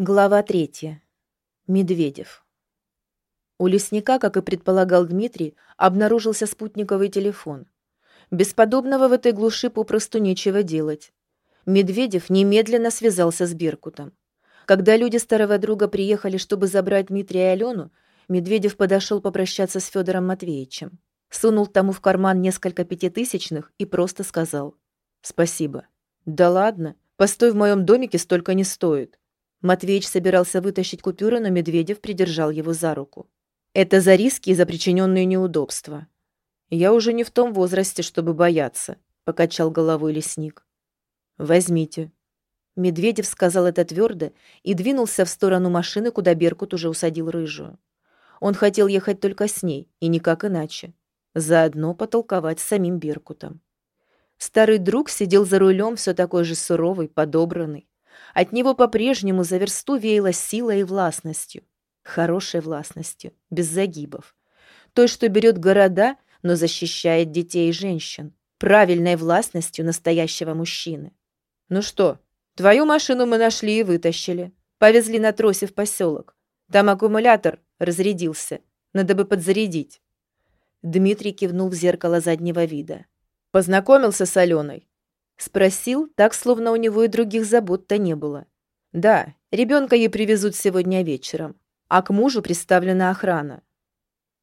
Глава третья. Медведев. У лесника, как и предполагал Дмитрий, обнаружился спутниковый телефон. Без подобного в этой глуши попросту нечего делать. Медведев немедленно связался с Беркутом. Когда люди старого друга приехали, чтобы забрать Дмитрия и Алену, Медведев подошел попрощаться с Федором Матвеевичем. Сунул тому в карман несколько пятитысячных и просто сказал «Спасибо». «Да ладно, постой в моем домике столько не стоит». Матвеич собирался вытащить купюры, но Медведев придержал его за руку. «Это за риски и за причиненные неудобства». «Я уже не в том возрасте, чтобы бояться», — покачал головой лесник. «Возьмите». Медведев сказал это твердо и двинулся в сторону машины, куда Беркут уже усадил рыжую. Он хотел ехать только с ней, и никак иначе. Заодно потолковать с самим Беркутом. Старый друг сидел за рулем все такой же суровый, подобранный. От него по-прежнему за версту веяло силой и властностью. Хорошей властностью, без загибов. Той, что берет города, но защищает детей и женщин. Правильной властностью настоящего мужчины. «Ну что, твою машину мы нашли и вытащили. Повезли на тросе в поселок. Там аккумулятор разрядился. Надо бы подзарядить». Дмитрий кивнул в зеркало заднего вида. «Познакомился с Аленой?» Спросил, так, словно у него и других забот-то не было. «Да, ребенка ей привезут сегодня вечером, а к мужу представлена охрана».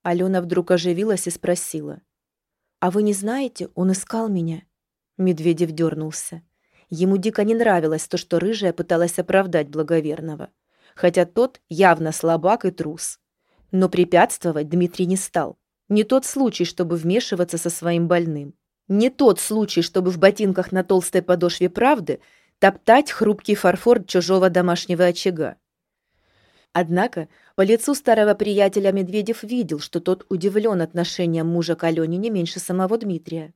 Алена вдруг оживилась и спросила. «А вы не знаете, он искал меня?» Медведев дернулся. Ему дико не нравилось то, что рыжая пыталась оправдать благоверного. Хотя тот явно слабак и трус. Но препятствовать Дмитрий не стал. Не тот случай, чтобы вмешиваться со своим больным. Не тот случай, чтобы в ботинках на толстой подошве правды топтать хрупкий фарфор чужого домашнего очага. Однако по лицу старого приятеля Медведев видел, что тот удивлен отношением мужа к Алене не меньше самого Дмитрия.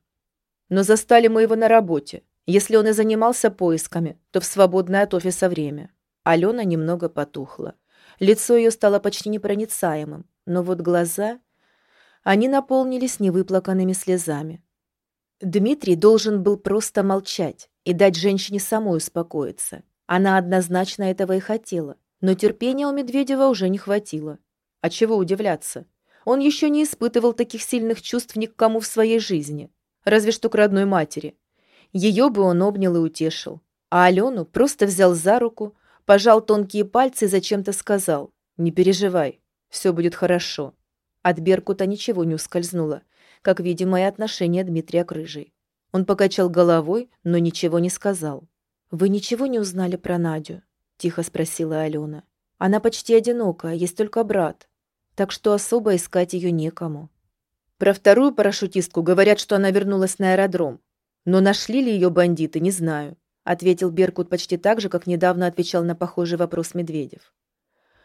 Но застали мы его на работе. Если он и занимался поисками, то в свободное от офиса время. Алена немного потухла. Лицо ее стало почти непроницаемым, но вот глаза... Они наполнились невыплаканными слезами. Дмитрий должен был просто молчать и дать женщине самой успокоиться. Она однозначно этого и хотела, но терпения у Медведева уже не хватило. А чего удивляться? Он еще не испытывал таких сильных чувств ни к кому в своей жизни, разве что к родной матери. Ее бы он обнял и утешил. А Алену просто взял за руку, пожал тонкие пальцы и зачем-то сказал «Не переживай, все будет хорошо». От Беркута ничего не ускользнуло как, видимо, и отношение Дмитрия к Рыжей. Он покачал головой, но ничего не сказал. «Вы ничего не узнали про Надю?» – тихо спросила Алена. «Она почти одинокая, есть только брат, так что особо искать ее некому». Про вторую парашютистку говорят, что она вернулась на аэродром. Но нашли ли ее бандиты, не знаю, ответил Беркут почти так же, как недавно отвечал на похожий вопрос Медведев.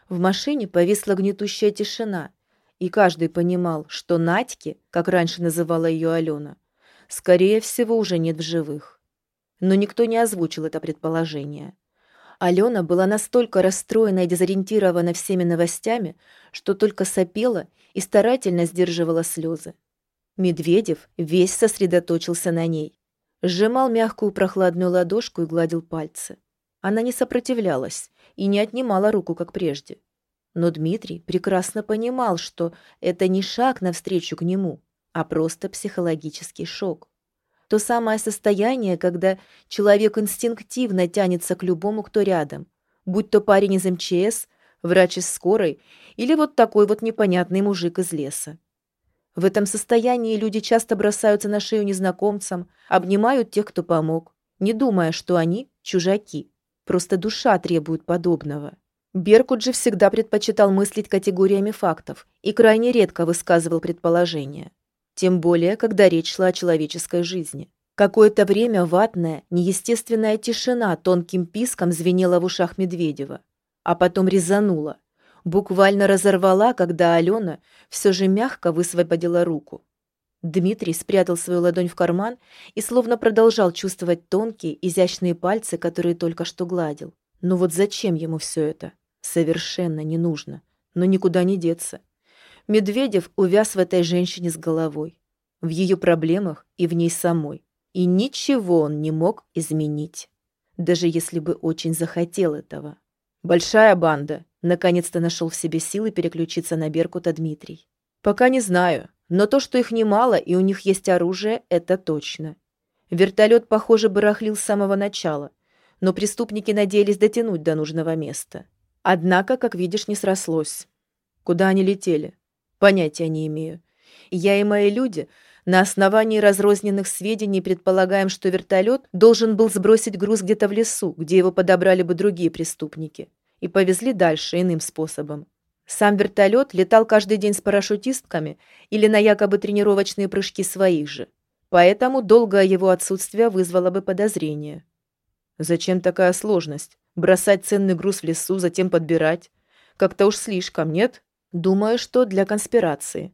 В машине повисла гнетущая тишина, и каждый понимал, что Надьки, как раньше называла ее Алена, скорее всего, уже нет в живых. Но никто не озвучил это предположение. Алена была настолько расстроена и дезориентирована всеми новостями, что только сопела и старательно сдерживала слезы. Медведев весь сосредоточился на ней. Сжимал мягкую прохладную ладошку и гладил пальцы. Она не сопротивлялась и не отнимала руку, как прежде. Но Дмитрий прекрасно понимал, что это не шаг навстречу к нему, а просто психологический шок. То самое состояние, когда человек инстинктивно тянется к любому, кто рядом, будь то парень из МЧС, врач из скорой или вот такой вот непонятный мужик из леса. В этом состоянии люди часто бросаются на шею незнакомцам, обнимают тех, кто помог, не думая, что они чужаки. Просто душа требует подобного. Беркут же всегда предпочитал мыслить категориями фактов и крайне редко высказывал предположения. Тем более, когда речь шла о человеческой жизни. Какое-то время ватная, неестественная тишина тонким писком звенела в ушах Медведева, а потом резанула. Буквально разорвала, когда Алена все же мягко высвободила руку. Дмитрий спрятал свою ладонь в карман и словно продолжал чувствовать тонкие, изящные пальцы, которые только что гладил. Но вот зачем ему все это? Совершенно не нужно, но никуда не деться. Медведев увяз в этой женщине с головой, в ее проблемах и в ней самой. И ничего он не мог изменить, даже если бы очень захотел этого. Большая банда. Наконец-то нашел в себе силы переключиться на Беркута Дмитрий. Пока не знаю, но то, что их немало и у них есть оружие, это точно. Вертолет, похоже, барахлил с самого начала, но преступники надеялись дотянуть до нужного места. Однако, как видишь, не срослось. Куда они летели? Понятия не имею. Я и мои люди на основании разрозненных сведений предполагаем, что вертолет должен был сбросить груз где-то в лесу, где его подобрали бы другие преступники, и повезли дальше иным способом. Сам вертолет летал каждый день с парашютистками или на якобы тренировочные прыжки своих же. Поэтому долгое его отсутствие вызвало бы подозрение. Зачем такая сложность? Бросать ценный груз в лесу, затем подбирать? Как-то уж слишком, нет? Думаю, что для конспирации.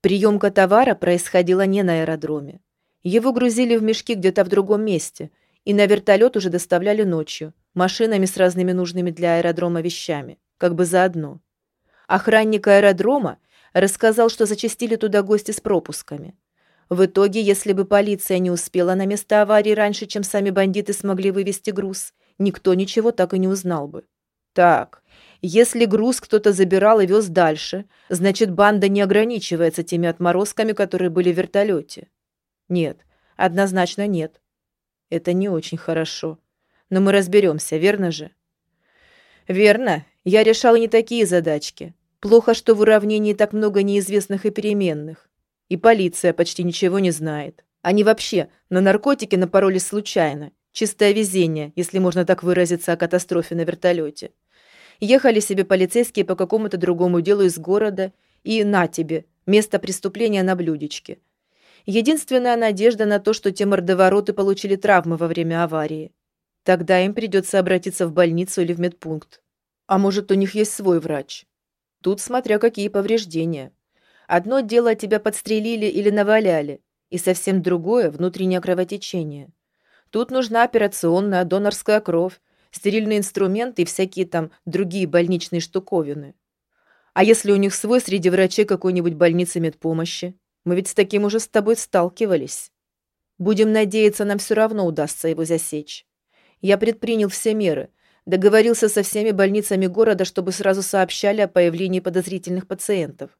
Приемка товара происходила не на аэродроме. Его грузили в мешки где-то в другом месте, и на вертолет уже доставляли ночью, машинами с разными нужными для аэродрома вещами, как бы заодно. Охранник аэродрома рассказал, что зачастили туда гости с пропусками. В итоге, если бы полиция не успела на место аварии раньше, чем сами бандиты смогли вывести груз, никто ничего так и не узнал бы. Так, если груз кто-то забирал и вез дальше, значит, банда не ограничивается теми отморозками, которые были в вертолете. Нет, однозначно нет. Это не очень хорошо. Но мы разберемся, верно же? Верно. Я решал не такие задачки. Плохо, что в уравнении так много неизвестных и переменных. И полиция почти ничего не знает. Они вообще на наркотики напоролись случайно. Чистое везение, если можно так выразиться о катастрофе на вертолете. Ехали себе полицейские по какому-то другому делу из города, и на тебе, место преступления на блюдечке. Единственная надежда на то, что те мордовороты получили травмы во время аварии. Тогда им придется обратиться в больницу или в медпункт. А может, у них есть свой врач. Тут смотря какие повреждения. Одно дело тебя подстрелили или наваляли, и совсем другое – внутреннее кровотечение. Тут нужна операционная донорская кровь, стерильные инструменты и всякие там другие больничные штуковины. А если у них свой среди врачей какой-нибудь больницы медпомощи? Мы ведь с таким уже с тобой сталкивались. Будем надеяться, нам все равно удастся его засечь. Я предпринял все меры, договорился со всеми больницами города, чтобы сразу сообщали о появлении подозрительных пациентов.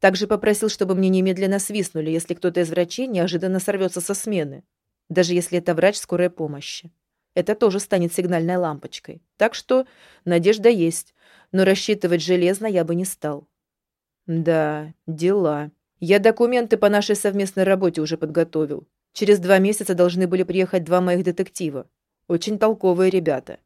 Также попросил, чтобы мне немедленно свистнули, если кто-то из врачей неожиданно сорвется со смены, даже если это врач скорой помощи. Это тоже станет сигнальной лампочкой. Так что надежда есть, но рассчитывать железно я бы не стал. Да, дела. Я документы по нашей совместной работе уже подготовил. Через два месяца должны были приехать два моих детектива. Очень толковые ребята.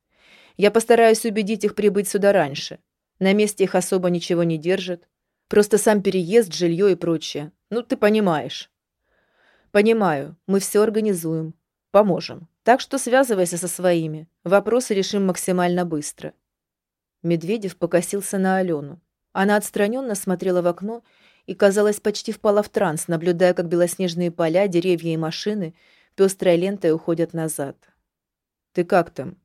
Я постараюсь убедить их прибыть сюда раньше. На месте их особо ничего не держит. Просто сам переезд, жилье и прочее. Ну, ты понимаешь. Понимаю. Мы все организуем. Поможем. Так что связывайся со своими. Вопросы решим максимально быстро». Медведев покосился на Алену. Она отстраненно смотрела в окно и, казалось, почти впала в транс, наблюдая, как белоснежные поля, деревья и машины пестрой лентой уходят назад. «Ты как там?»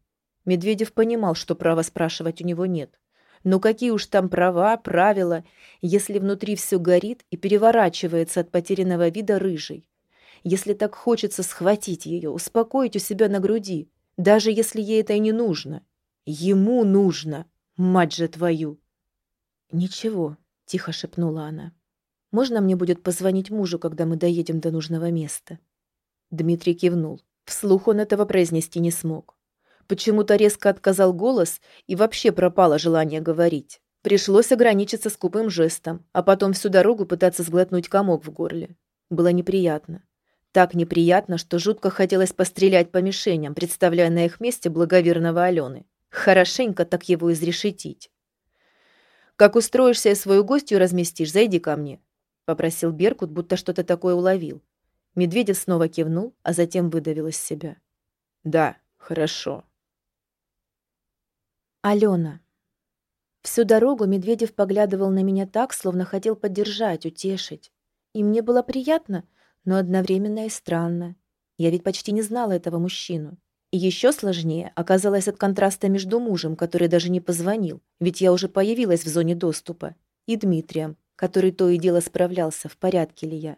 Медведев понимал, что права спрашивать у него нет. Но какие уж там права, правила, если внутри все горит и переворачивается от потерянного вида рыжий если так хочется схватить ее, успокоить у себя на груди, даже если ей это и не нужно. Ему нужно, мать же твою. «Ничего», — тихо шепнула она. «Можно мне будет позвонить мужу, когда мы доедем до нужного места?» Дмитрий кивнул. Вслух он этого произнести не смог. Почему-то резко отказал голос и вообще пропало желание говорить. Пришлось ограничиться скупым жестом, а потом всю дорогу пытаться сглотнуть комок в горле. Было неприятно. Так неприятно, что жутко хотелось пострелять по мишеням, представляя на их месте благоверного Алены. Хорошенько так его изрешетить. «Как устроишься и свою гостью разместишь, зайди ко мне», — попросил Беркут, будто что-то такое уловил. Медведев снова кивнул, а затем выдавил из себя. «Да, хорошо». Алена. Всю дорогу Медведев поглядывал на меня так, словно хотел поддержать, утешить. И мне было приятно, но одновременно и странно. Я ведь почти не знала этого мужчину. И еще сложнее оказалось от контраста между мужем, который даже не позвонил, ведь я уже появилась в зоне доступа, и Дмитрием, который то и дело справлялся, в порядке ли я.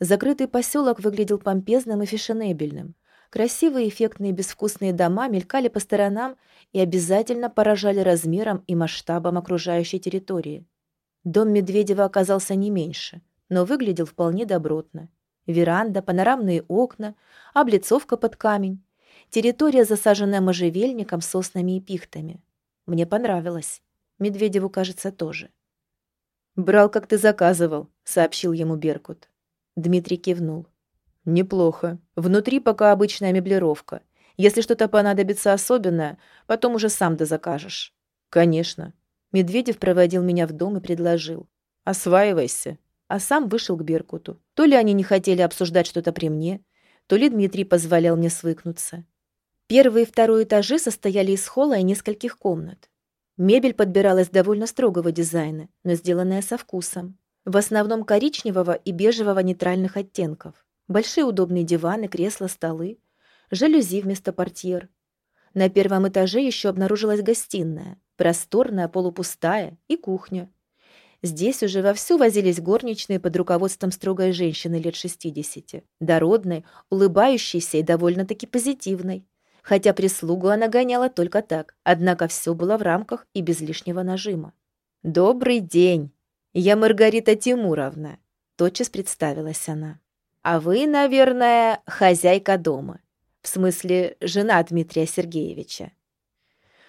Закрытый поселок выглядел помпезным и фешенебельным. Красивые, эффектные, безвкусные дома мелькали по сторонам и обязательно поражали размером и масштабом окружающей территории. Дом Медведева оказался не меньше, но выглядел вполне добротно. Веранда, панорамные окна, облицовка под камень. Территория, засаженная можжевельником, соснами и пихтами. Мне понравилось. Медведеву, кажется, тоже. «Брал, как ты заказывал», — сообщил ему Беркут. Дмитрий кивнул. «Неплохо. Внутри пока обычная меблировка. Если что-то понадобится особенное, потом уже сам дозакажешь». «Конечно». Медведев проводил меня в дом и предложил. «Осваивайся». А сам вышел к Беркуту. То ли они не хотели обсуждать что-то при мне, то ли Дмитрий позволял мне свыкнуться. Первый и второй этажи состояли из холла и нескольких комнат. Мебель подбиралась довольно строгого дизайна, но сделанная со вкусом. В основном коричневого и бежевого нейтральных оттенков. Большие удобные диваны, кресла, столы. Жалюзи вместо портьер. На первом этаже еще обнаружилась гостиная. Просторная, полупустая и кухня. Здесь уже вовсю возились горничные под руководством строгой женщины лет 60. Дородной, улыбающейся и довольно-таки позитивной хотя прислугу она гоняла только так, однако все было в рамках и без лишнего нажима. «Добрый день! Я Маргарита Тимуровна», — тотчас представилась она. «А вы, наверное, хозяйка дома, в смысле, жена Дмитрия Сергеевича».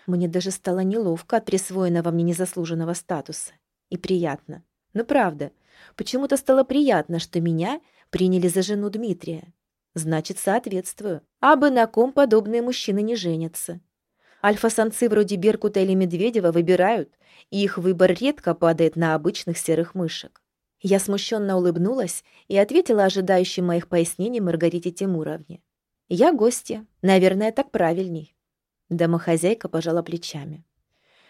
Мне даже стало неловко от присвоенного мне незаслуженного статуса. И приятно. Но правда, почему-то стало приятно, что меня приняли за жену Дмитрия. Значит, соответствую. А бы на ком подобные мужчины не женятся. Альфа-самцы вроде Беркута или Медведева выбирают, и их выбор редко падает на обычных серых мышек. Я смущенно улыбнулась и ответила ожидающей моих пояснений Маргарите Тимуровне. «Я гостья. Наверное, так правильней». Домохозяйка пожала плечами.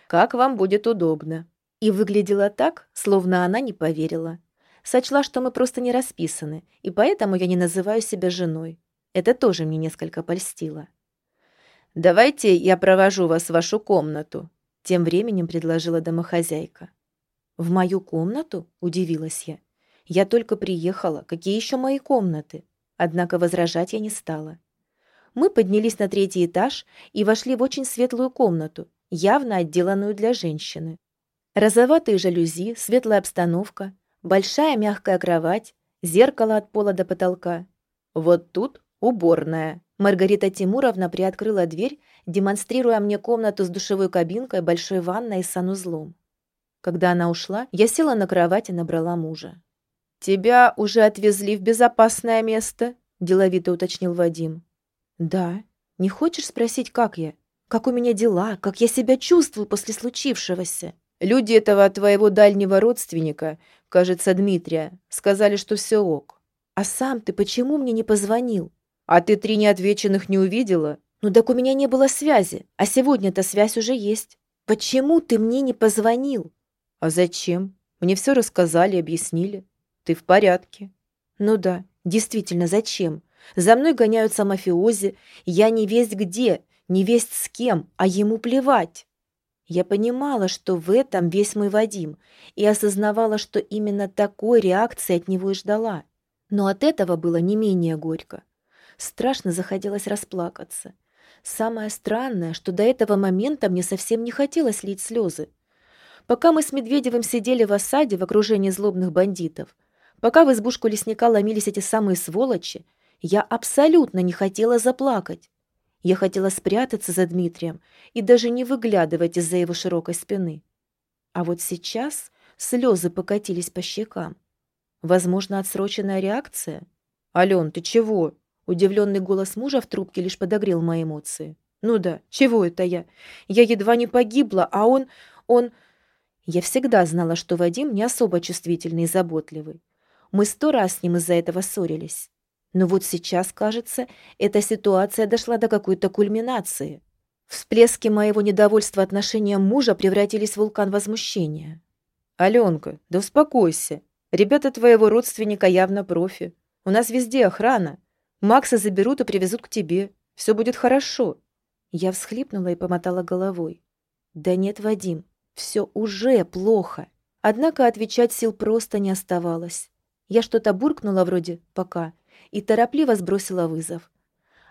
«Как вам будет удобно». И выглядела так, словно она не поверила. Сочла, что мы просто не расписаны, и поэтому я не называю себя женой. Это тоже мне несколько польстило. «Давайте я провожу вас в вашу комнату», — тем временем предложила домохозяйка. «В мою комнату?» — удивилась я. «Я только приехала. Какие еще мои комнаты?» Однако возражать я не стала. Мы поднялись на третий этаж и вошли в очень светлую комнату, явно отделанную для женщины. Розоватые жалюзи, светлая обстановка, Большая мягкая кровать, зеркало от пола до потолка. Вот тут уборная. Маргарита Тимуровна приоткрыла дверь, демонстрируя мне комнату с душевой кабинкой, большой ванной и санузлом. Когда она ушла, я села на кровать и набрала мужа. «Тебя уже отвезли в безопасное место?» – деловито уточнил Вадим. «Да. Не хочешь спросить, как я? Как у меня дела? Как я себя чувствую после случившегося?» Люди этого твоего дальнего родственника, кажется, Дмитрия, сказали, что все ок. А сам ты почему мне не позвонил? А ты три неотвеченных не увидела? Ну так у меня не было связи, а сегодня-то связь уже есть. Почему ты мне не позвонил? А зачем? Мне все рассказали, объяснили. Ты в порядке. Ну да, действительно, зачем? За мной гоняются мафиози, я не весть где, не весть с кем, а ему плевать. Я понимала, что в этом весь мой Вадим, и осознавала, что именно такой реакции от него и ждала. Но от этого было не менее горько. Страшно захотелось расплакаться. Самое странное, что до этого момента мне совсем не хотелось лить слезы. Пока мы с Медведевым сидели в осаде в окружении злобных бандитов, пока в избушку лесника ломились эти самые сволочи, я абсолютно не хотела заплакать. Я хотела спрятаться за Дмитрием и даже не выглядывать из-за его широкой спины. А вот сейчас слезы покатились по щекам. Возможно, отсроченная реакция? «Ален, ты чего?» Удивленный голос мужа в трубке лишь подогрел мои эмоции. «Ну да, чего это я? Я едва не погибла, а он... он...» Я всегда знала, что Вадим не особо чувствительный и заботливый. Мы сто раз с ним из-за этого ссорились. Но вот сейчас, кажется, эта ситуация дошла до какой-то кульминации. Всплески моего недовольства отношением мужа превратились в вулкан возмущения. «Аленка, да успокойся. Ребята твоего родственника явно профи. У нас везде охрана. Макса заберут и привезут к тебе. Все будет хорошо». Я всхлипнула и помотала головой. «Да нет, Вадим, все уже плохо». Однако отвечать сил просто не оставалось. Я что-то буркнула вроде «пока», и торопливо сбросила вызов.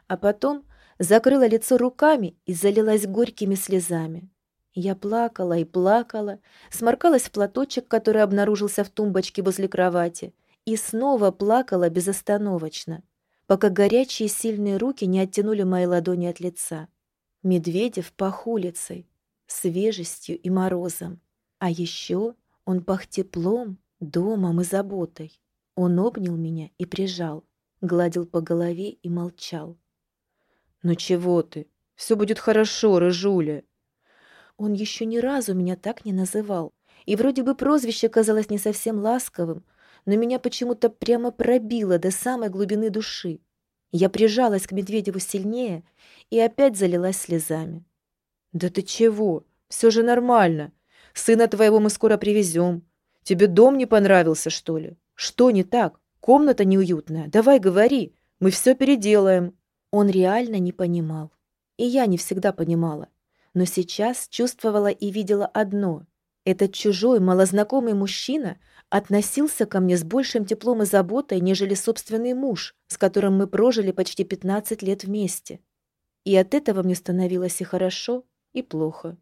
А потом закрыла лицо руками и залилась горькими слезами. Я плакала и плакала, сморкалась в платочек, который обнаружился в тумбочке возле кровати, и снова плакала безостановочно, пока горячие сильные руки не оттянули мои ладони от лица. Медведев пах улицей, свежестью и морозом. А еще он пах теплом, домом и заботой. Он обнял меня и прижал, гладил по голове и молчал. «Ну чего ты? Все будет хорошо, Рыжуля!» Он еще ни разу меня так не называл. И вроде бы прозвище казалось не совсем ласковым, но меня почему-то прямо пробило до самой глубины души. Я прижалась к Медведеву сильнее и опять залилась слезами. «Да ты чего? Все же нормально. Сына твоего мы скоро привезем. Тебе дом не понравился, что ли? Что не так? Комната неуютная. Давай говори. Мы все переделаем». Он реально не понимал. И я не всегда понимала но сейчас чувствовала и видела одно. Этот чужой, малознакомый мужчина относился ко мне с большим теплом и заботой, нежели собственный муж, с которым мы прожили почти 15 лет вместе. И от этого мне становилось и хорошо, и плохо.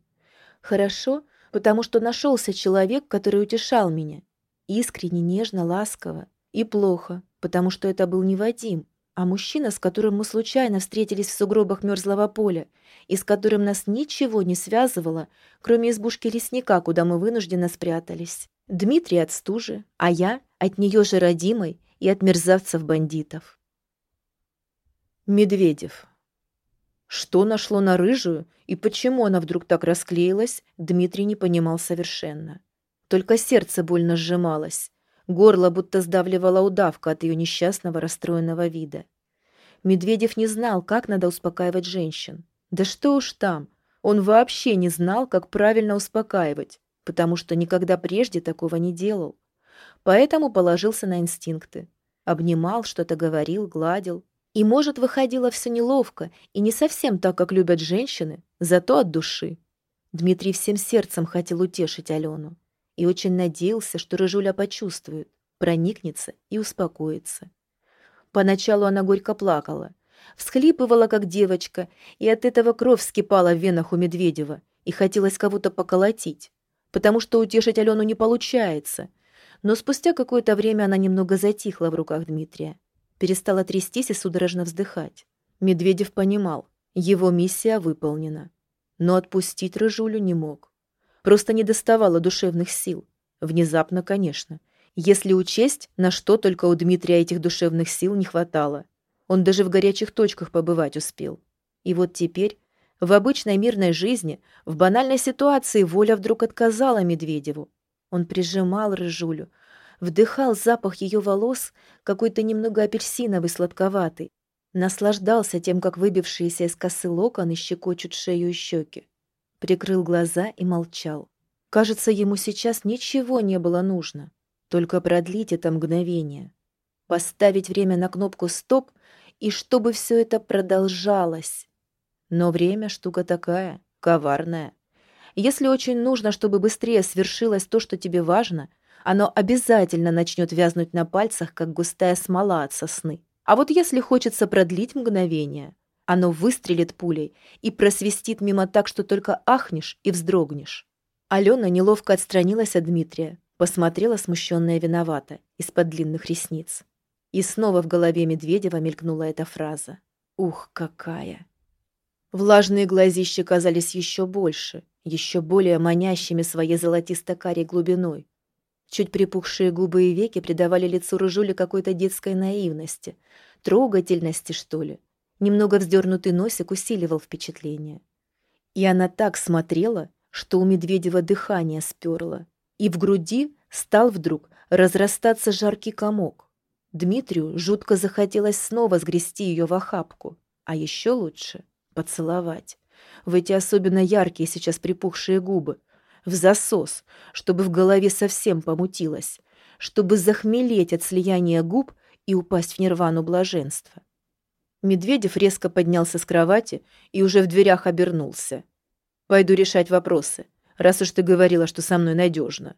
Хорошо, потому что нашелся человек, который утешал меня. Искренне, нежно, ласково. И плохо, потому что это был не Вадим, а мужчина, с которым мы случайно встретились в сугробах мерзлого поля, и с которым нас ничего не связывало, кроме избушки лесника, куда мы вынужденно спрятались. Дмитрий от стужи, а я от нее же родимой и от мерзавцев-бандитов. Медведев. Что нашло на рыжую и почему она вдруг так расклеилась, Дмитрий не понимал совершенно. Только сердце больно сжималось, Горло будто сдавливала удавка от ее несчастного расстроенного вида. Медведев не знал, как надо успокаивать женщин. Да что уж там, он вообще не знал, как правильно успокаивать, потому что никогда прежде такого не делал. Поэтому положился на инстинкты. Обнимал, что-то говорил, гладил. И, может, выходило все неловко и не совсем так, как любят женщины, зато от души. Дмитрий всем сердцем хотел утешить Алену и очень надеялся, что Рыжуля почувствует, проникнется и успокоится. Поначалу она горько плакала, всхлипывала, как девочка, и от этого кровь вскипала в венах у Медведева, и хотелось кого-то поколотить, потому что утешить Алену не получается. Но спустя какое-то время она немного затихла в руках Дмитрия, перестала трястись и судорожно вздыхать. Медведев понимал, его миссия выполнена, но отпустить Рыжулю не мог. Просто не доставало душевных сил. Внезапно, конечно. Если учесть, на что только у Дмитрия этих душевных сил не хватало. Он даже в горячих точках побывать успел. И вот теперь, в обычной мирной жизни, в банальной ситуации воля вдруг отказала Медведеву. Он прижимал Рыжулю, вдыхал запах ее волос, какой-то немного апельсиновый, сладковатый, наслаждался тем, как выбившиеся из косы локоны щекочут шею и щеки прикрыл глаза и молчал. Кажется, ему сейчас ничего не было нужно, только продлить это мгновение, поставить время на кнопку «стоп» и чтобы все это продолжалось. Но время штука такая, коварная. Если очень нужно, чтобы быстрее свершилось то, что тебе важно, оно обязательно начнет вязнуть на пальцах, как густая смола от сосны. А вот если хочется продлить мгновение, оно выстрелит пулей и просвистит мимо так, что только ахнешь и вздрогнешь. Алена неловко отстранилась от Дмитрия, посмотрела смущенная виновата из-под длинных ресниц. И снова в голове Медведева мелькнула эта фраза. «Ух, какая!» Влажные глазища казались еще больше, еще более манящими своей золотисто-карей глубиной. Чуть припухшие губы и веки придавали лицу Рыжули какой-то детской наивности, трогательности, что ли. Немного вздернутый носик усиливал впечатление. И она так смотрела, что у Медведева дыхание сперло, и в груди стал вдруг разрастаться жаркий комок. Дмитрию жутко захотелось снова сгрести ее в охапку, а еще лучше поцеловать. В эти особенно яркие сейчас припухшие губы, в засос, чтобы в голове совсем помутилось, чтобы захмелеть от слияния губ и упасть в нирвану блаженства. Медведев резко поднялся с кровати и уже в дверях обернулся. «Пойду решать вопросы, раз уж ты говорила, что со мной надежно».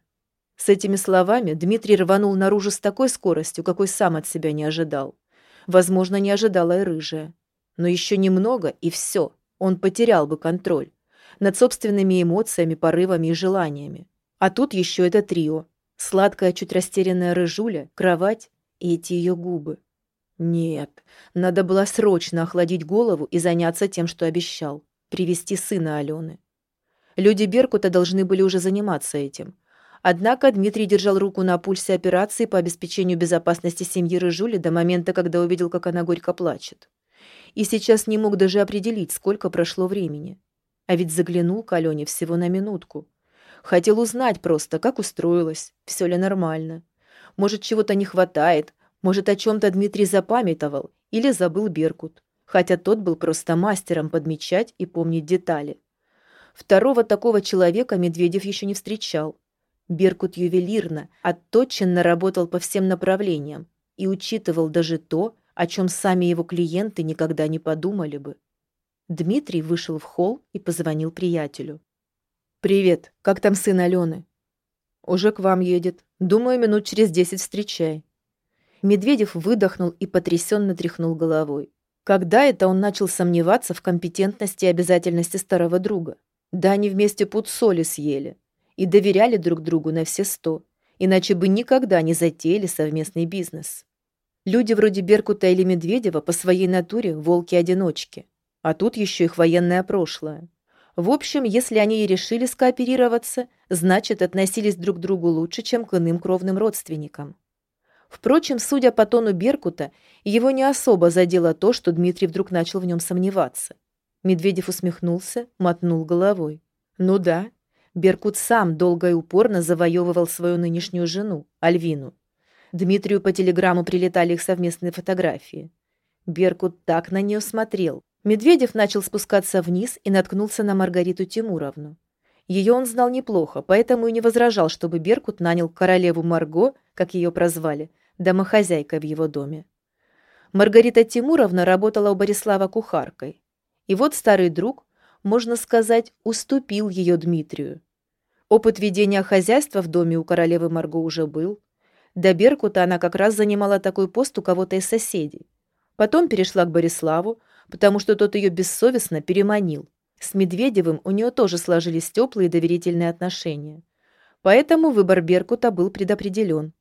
С этими словами Дмитрий рванул наружу с такой скоростью, какой сам от себя не ожидал. Возможно, не ожидала и рыжая. Но еще немного, и все. Он потерял бы контроль над собственными эмоциями, порывами и желаниями. А тут еще это трио. Сладкая, чуть растерянная рыжуля, кровать и эти ее губы. Нет, надо было срочно охладить голову и заняться тем, что обещал. Привести сына Алены. Люди Беркута должны были уже заниматься этим. Однако Дмитрий держал руку на пульсе операции по обеспечению безопасности семьи Рыжули до момента, когда увидел, как она горько плачет. И сейчас не мог даже определить, сколько прошло времени. А ведь заглянул к Алене всего на минутку. Хотел узнать просто, как устроилась, все ли нормально. Может, чего-то не хватает, может, о чем-то Дмитрий запамятовал или забыл Беркут, хотя тот был просто мастером подмечать и помнить детали. Второго такого человека Медведев еще не встречал. Беркут ювелирно, отточенно работал по всем направлениям и учитывал даже то, о чем сами его клиенты никогда не подумали бы. Дмитрий вышел в холл и позвонил приятелю. «Привет, как там сын Алены?» «Уже к вам едет. Думаю, минут через десять встречай». Медведев выдохнул и потрясенно тряхнул головой. Когда это он начал сомневаться в компетентности и обязательности старого друга? Да они вместе пуд соли съели и доверяли друг другу на все сто, иначе бы никогда не затеяли совместный бизнес. Люди вроде Беркута или Медведева по своей натуре волки-одиночки. А тут еще их военное прошлое. В общем, если они и решили скооперироваться, значит, относились друг к другу лучше, чем к иным кровным родственникам. Впрочем, судя по тону Беркута, его не особо задело то, что Дмитрий вдруг начал в нем сомневаться. Медведев усмехнулся, мотнул головой. Ну да, Беркут сам долго и упорно завоевывал свою нынешнюю жену, Альвину. Дмитрию по телеграмму прилетали их совместные фотографии. Беркут так на нее смотрел. Медведев начал спускаться вниз и наткнулся на Маргариту Тимуровну. Ее он знал неплохо, поэтому и не возражал, чтобы Беркут нанял королеву Марго, как ее прозвали, домохозяйкой в его доме. Маргарита Тимуровна работала у Борислава кухаркой. И вот старый друг, можно сказать, уступил ее Дмитрию. Опыт ведения хозяйства в доме у королевы Марго уже был. До Беркута она как раз занимала такой пост у кого-то из соседей. Потом перешла к Бориславу, потому что тот ее бессовестно переманил. С Медведевым у нее тоже сложились теплые доверительные отношения. Поэтому выбор Беркута был предопределен.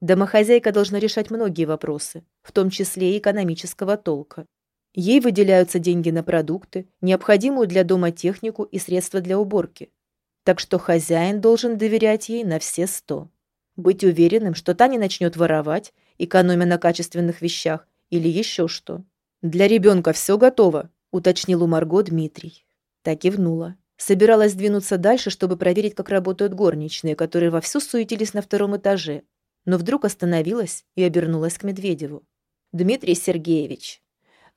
Домохозяйка должна решать многие вопросы, в том числе и экономического толка. Ей выделяются деньги на продукты, необходимую для дома технику и средства для уборки. Так что хозяин должен доверять ей на все сто. Быть уверенным, что та не начнет воровать, экономя на качественных вещах или еще что. «Для ребенка все готово», — уточнил у Марго Дмитрий. Так кивнула. Собиралась двинуться дальше, чтобы проверить, как работают горничные, которые вовсю суетились на втором этаже, но вдруг остановилась и обернулась к Медведеву. «Дмитрий Сергеевич,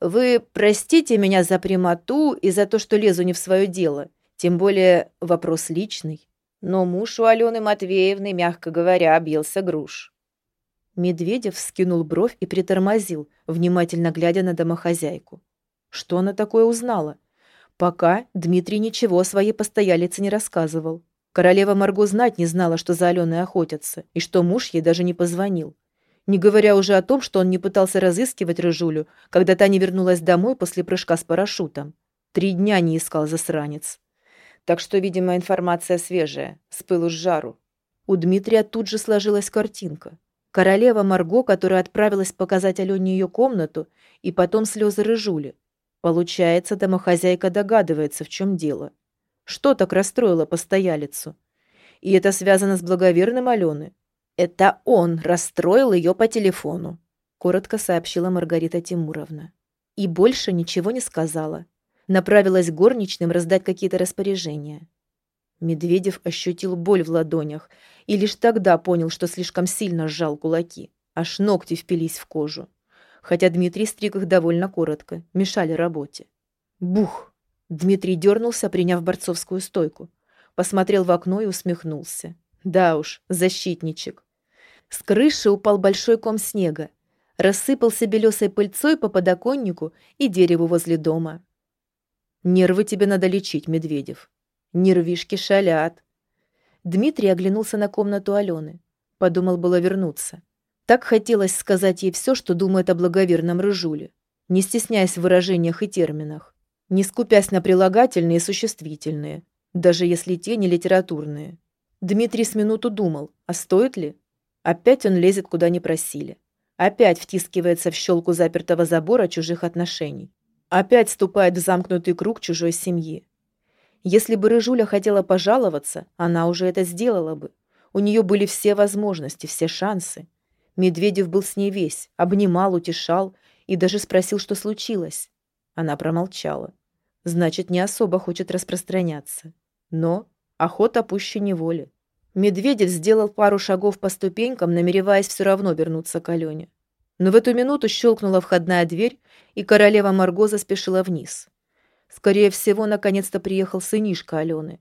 вы простите меня за прямоту и за то, что лезу не в свое дело, тем более вопрос личный, но муж у Алены Матвеевны, мягко говоря, объелся груш». Медведев скинул бровь и притормозил, внимательно глядя на домохозяйку. Что она такое узнала? Пока Дмитрий ничего о своей постоялице не рассказывал. Королева Марго знать не знала, что за Аленой охотятся, и что муж ей даже не позвонил. Не говоря уже о том, что он не пытался разыскивать Рыжулю, когда та не вернулась домой после прыжка с парашютом. Три дня не искал засранец. Так что, видимо, информация свежая, с пылу с жару. У Дмитрия тут же сложилась картинка. Королева Марго, которая отправилась показать Алене ее комнату, и потом слезы Рыжули. Получается, домохозяйка догадывается, в чем дело. Что так расстроило постоялицу? И это связано с благоверным Алены? Это он расстроил ее по телефону, коротко сообщила Маргарита Тимуровна. И больше ничего не сказала. Направилась горничным раздать какие-то распоряжения. Медведев ощутил боль в ладонях и лишь тогда понял, что слишком сильно сжал кулаки. Аж ногти впились в кожу хотя Дмитрий стриг их довольно коротко, мешали работе. Бух! Дмитрий дернулся, приняв борцовскую стойку. Посмотрел в окно и усмехнулся. Да уж, защитничек. С крыши упал большой ком снега. Рассыпался белесой пыльцой по подоконнику и дереву возле дома. Нервы тебе надо лечить, Медведев. Нервишки шалят. Дмитрий оглянулся на комнату Алены. Подумал было вернуться. Так хотелось сказать ей все, что думает о благоверном Рыжуле. не стесняясь в выражениях и терминах, не скупясь на прилагательные и существительные, даже если те не литературные. Дмитрий с минуту думал, а стоит ли? Опять он лезет, куда не просили. Опять втискивается в щелку запертого забора чужих отношений. Опять ступает в замкнутый круг чужой семьи. Если бы Рыжуля хотела пожаловаться, она уже это сделала бы. У нее были все возможности, все шансы. Медведев был с ней весь, обнимал, утешал и даже спросил, что случилось. Она промолчала. Значит, не особо хочет распространяться. Но охота пуще неволи. Медведев сделал пару шагов по ступенькам, намереваясь все равно вернуться к Алене. Но в эту минуту щелкнула входная дверь, и королева Марго заспешила вниз. Скорее всего, наконец-то приехал сынишка Алены.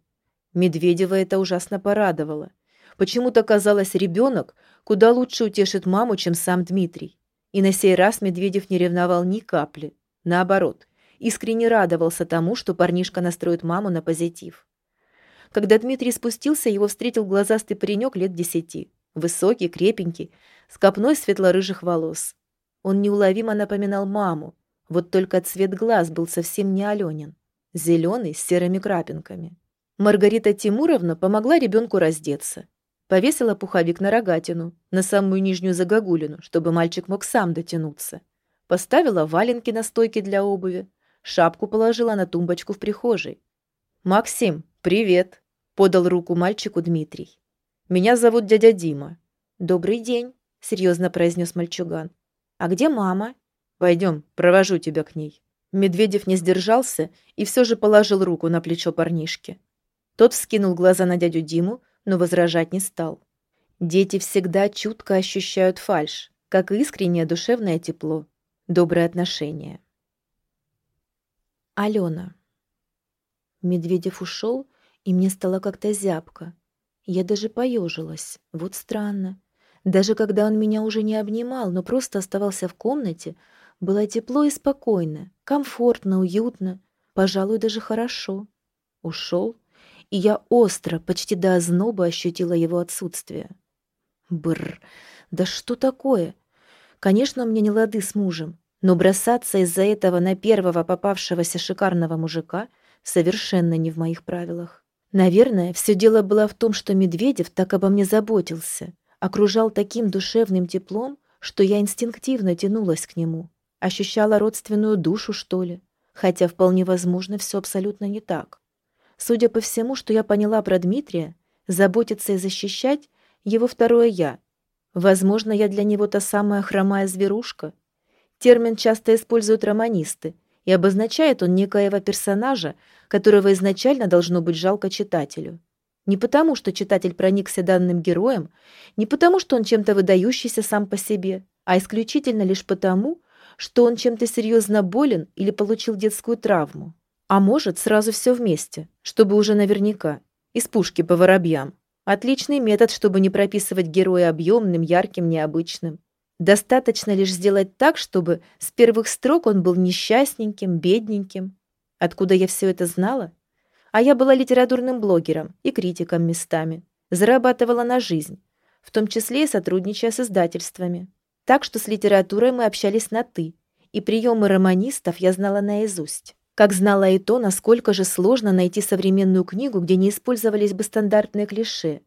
Медведева это ужасно порадовало. Почему-то казалось, ребенок куда лучше утешит маму, чем сам Дмитрий. И на сей раз Медведев не ревновал ни капли. Наоборот, искренне радовался тому, что парнишка настроит маму на позитив. Когда Дмитрий спустился, его встретил глазастый паренек лет десяти. Высокий, крепенький, с копной светло-рыжих волос. Он неуловимо напоминал маму, вот только цвет глаз был совсем не Аленин. Зеленый, с серыми крапинками. Маргарита Тимуровна помогла ребенку раздеться. Повесила пуховик на рогатину, на самую нижнюю загогулину, чтобы мальчик мог сам дотянуться. Поставила валенки на стойке для обуви. Шапку положила на тумбочку в прихожей. «Максим, привет!» – подал руку мальчику Дмитрий. «Меня зовут дядя Дима». «Добрый день», – серьезно произнес мальчуган. «А где мама?» Пойдем, провожу тебя к ней». Медведев не сдержался и все же положил руку на плечо парнишки. Тот вскинул глаза на дядю Диму, но возражать не стал. Дети всегда чутко ощущают фальшь, как искреннее душевное тепло, доброе отношение. Алена. Медведев ушел, и мне стало как-то зябко. Я даже поежилась. Вот странно. Даже когда он меня уже не обнимал, но просто оставался в комнате, было тепло и спокойно, комфортно, уютно, пожалуй, даже хорошо. Ушел, и я остро, почти до озноба ощутила его отсутствие. Бррр, да что такое? Конечно, мне не лады с мужем, но бросаться из-за этого на первого попавшегося шикарного мужика совершенно не в моих правилах. Наверное, все дело было в том, что Медведев так обо мне заботился, окружал таким душевным теплом, что я инстинктивно тянулась к нему. Ощущала родственную душу, что ли? Хотя вполне возможно, все абсолютно не так. Судя по всему, что я поняла про Дмитрия, заботиться и защищать его второе «я». Возможно, я для него та самая хромая зверушка. Термин часто используют романисты, и обозначает он некоего персонажа, которого изначально должно быть жалко читателю. Не потому, что читатель проникся данным героем, не потому, что он чем-то выдающийся сам по себе, а исключительно лишь потому, что он чем-то серьезно болен или получил детскую травму. А может, сразу все вместе, чтобы уже наверняка. Из пушки по воробьям. Отличный метод, чтобы не прописывать героя объемным, ярким, необычным. Достаточно лишь сделать так, чтобы с первых строк он был несчастненьким, бедненьким. Откуда я все это знала? А я была литературным блогером и критиком местами. Зарабатывала на жизнь, в том числе и сотрудничая с издательствами. Так что с литературой мы общались на «ты», и приемы романистов я знала наизусть. Как знала и то, насколько же сложно найти современную книгу, где не использовались бы стандартные клише.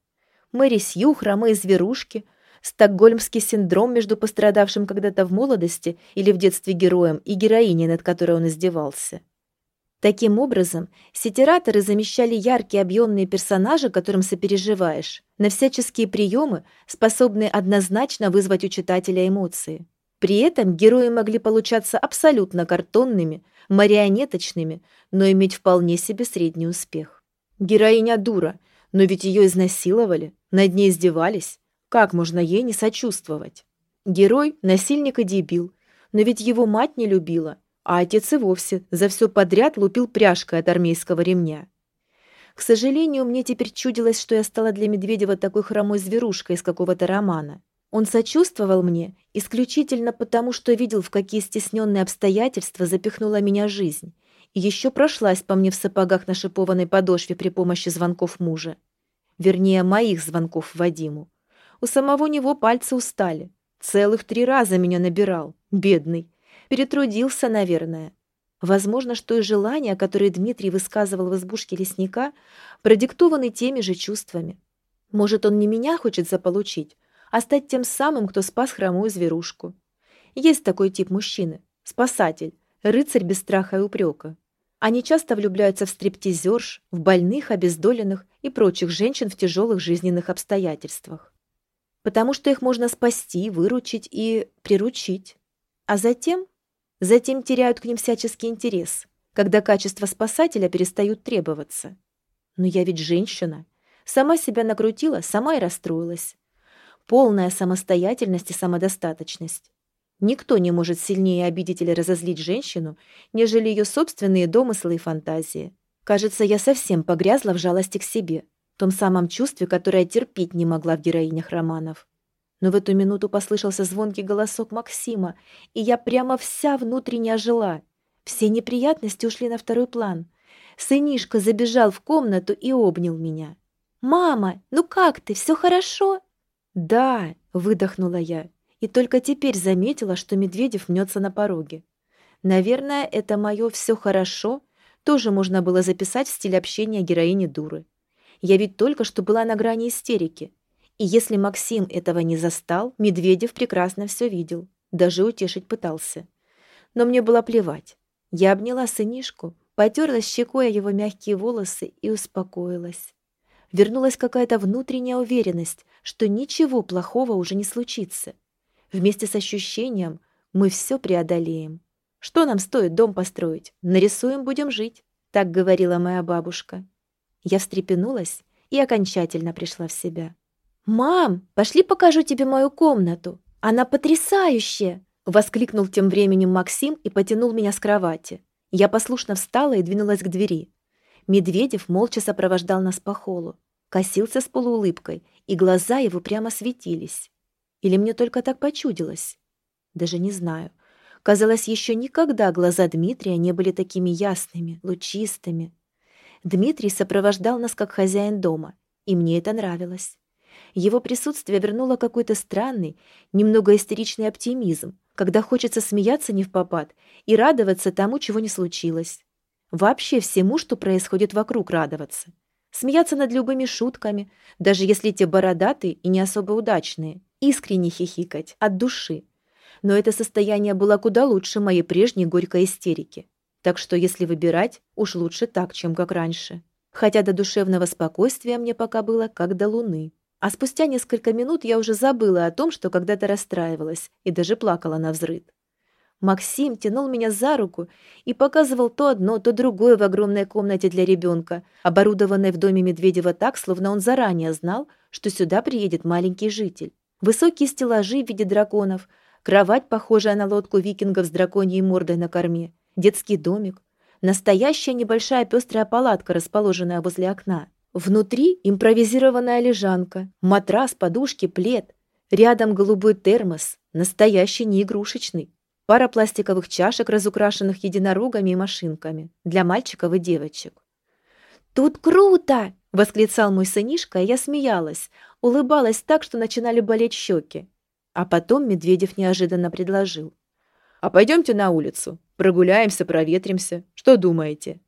Мэри Сью, хромые зверушки, стокгольмский синдром между пострадавшим когда-то в молодости или в детстве героем и героиней, над которой он издевался. Таким образом, сетераторы замещали яркие объемные персонажи, которым сопереживаешь, на всяческие приемы, способные однозначно вызвать у читателя эмоции. При этом герои могли получаться абсолютно картонными, марионеточными, но иметь вполне себе средний успех. Героиня дура, но ведь ее изнасиловали, над ней издевались. Как можно ей не сочувствовать? Герой – насильник и дебил, но ведь его мать не любила – а отец и вовсе за все подряд лупил пряжкой от армейского ремня. К сожалению, мне теперь чудилось, что я стала для Медведева такой хромой зверушкой из какого-то романа. Он сочувствовал мне исключительно потому, что видел, в какие стесненные обстоятельства запихнула меня жизнь, и еще прошлась по мне в сапогах на шипованной подошве при помощи звонков мужа. Вернее, моих звонков Вадиму. У самого него пальцы устали. Целых три раза меня набирал. Бедный. Перетрудился, наверное. Возможно, что и желания, которые Дмитрий высказывал в избушке лесника, продиктованы теми же чувствами. Может, он не меня хочет заполучить, а стать тем самым, кто спас хромую зверушку. Есть такой тип мужчины – спасатель, рыцарь без страха и упрека. Они часто влюбляются в стриптизерш, в больных, обездоленных и прочих женщин в тяжелых жизненных обстоятельствах. Потому что их можно спасти, выручить и приручить. А затем Затем теряют к ним всяческий интерес, когда качества спасателя перестают требоваться. Но я ведь женщина. Сама себя накрутила, сама и расстроилась. Полная самостоятельность и самодостаточность. Никто не может сильнее обидеть или разозлить женщину, нежели ее собственные домыслы и фантазии. Кажется, я совсем погрязла в жалости к себе, том самом чувстве, которое терпеть не могла в героинях романов. Но в эту минуту послышался звонкий голосок Максима, и я прямо вся внутренне ожила. Все неприятности ушли на второй план. Сынишка забежал в комнату и обнял меня. «Мама, ну как ты? Все хорошо?» «Да», — выдохнула я, и только теперь заметила, что Медведев мнется на пороге. Наверное, это мое «все хорошо» тоже можно было записать в стиль общения героини дуры. Я ведь только что была на грани истерики, и если Максим этого не застал, Медведев прекрасно все видел, даже утешить пытался. Но мне было плевать. Я обняла сынишку, потерла щекой его мягкие волосы и успокоилась. Вернулась какая-то внутренняя уверенность, что ничего плохого уже не случится. Вместе с ощущением мы все преодолеем. Что нам стоит дом построить? Нарисуем, будем жить, так говорила моя бабушка. Я встрепенулась и окончательно пришла в себя. «Мам, пошли покажу тебе мою комнату. Она потрясающая!» Воскликнул тем временем Максим и потянул меня с кровати. Я послушно встала и двинулась к двери. Медведев молча сопровождал нас по холу. Косился с полуулыбкой, и глаза его прямо светились. Или мне только так почудилось? Даже не знаю. Казалось, еще никогда глаза Дмитрия не были такими ясными, лучистыми. Дмитрий сопровождал нас как хозяин дома, и мне это нравилось. Его присутствие вернуло какой-то странный, немного истеричный оптимизм, когда хочется смеяться не в попад и радоваться тому, чего не случилось. Вообще всему, что происходит вокруг, радоваться. Смеяться над любыми шутками, даже если те бородатые и не особо удачные. Искренне хихикать, от души. Но это состояние было куда лучше моей прежней горькой истерики. Так что, если выбирать, уж лучше так, чем как раньше. Хотя до душевного спокойствия мне пока было как до луны. А спустя несколько минут я уже забыла о том, что когда-то расстраивалась и даже плакала на взрыд. Максим тянул меня за руку и показывал то одно, то другое в огромной комнате для ребенка, оборудованной в доме Медведева так, словно он заранее знал, что сюда приедет маленький житель. Высокие стеллажи в виде драконов, кровать, похожая на лодку викингов с драконьей мордой на корме, детский домик, настоящая небольшая пестрая палатка, расположенная возле окна. Внутри импровизированная лежанка, матрас, подушки, плед. Рядом голубой термос, настоящий, не игрушечный. Пара пластиковых чашек, разукрашенных единорогами и машинками. Для мальчиков и девочек. «Тут круто!» — восклицал мой сынишка, и я смеялась, улыбалась так, что начинали болеть щеки. А потом Медведев неожиданно предложил. «А пойдемте на улицу, прогуляемся, проветримся. Что думаете?»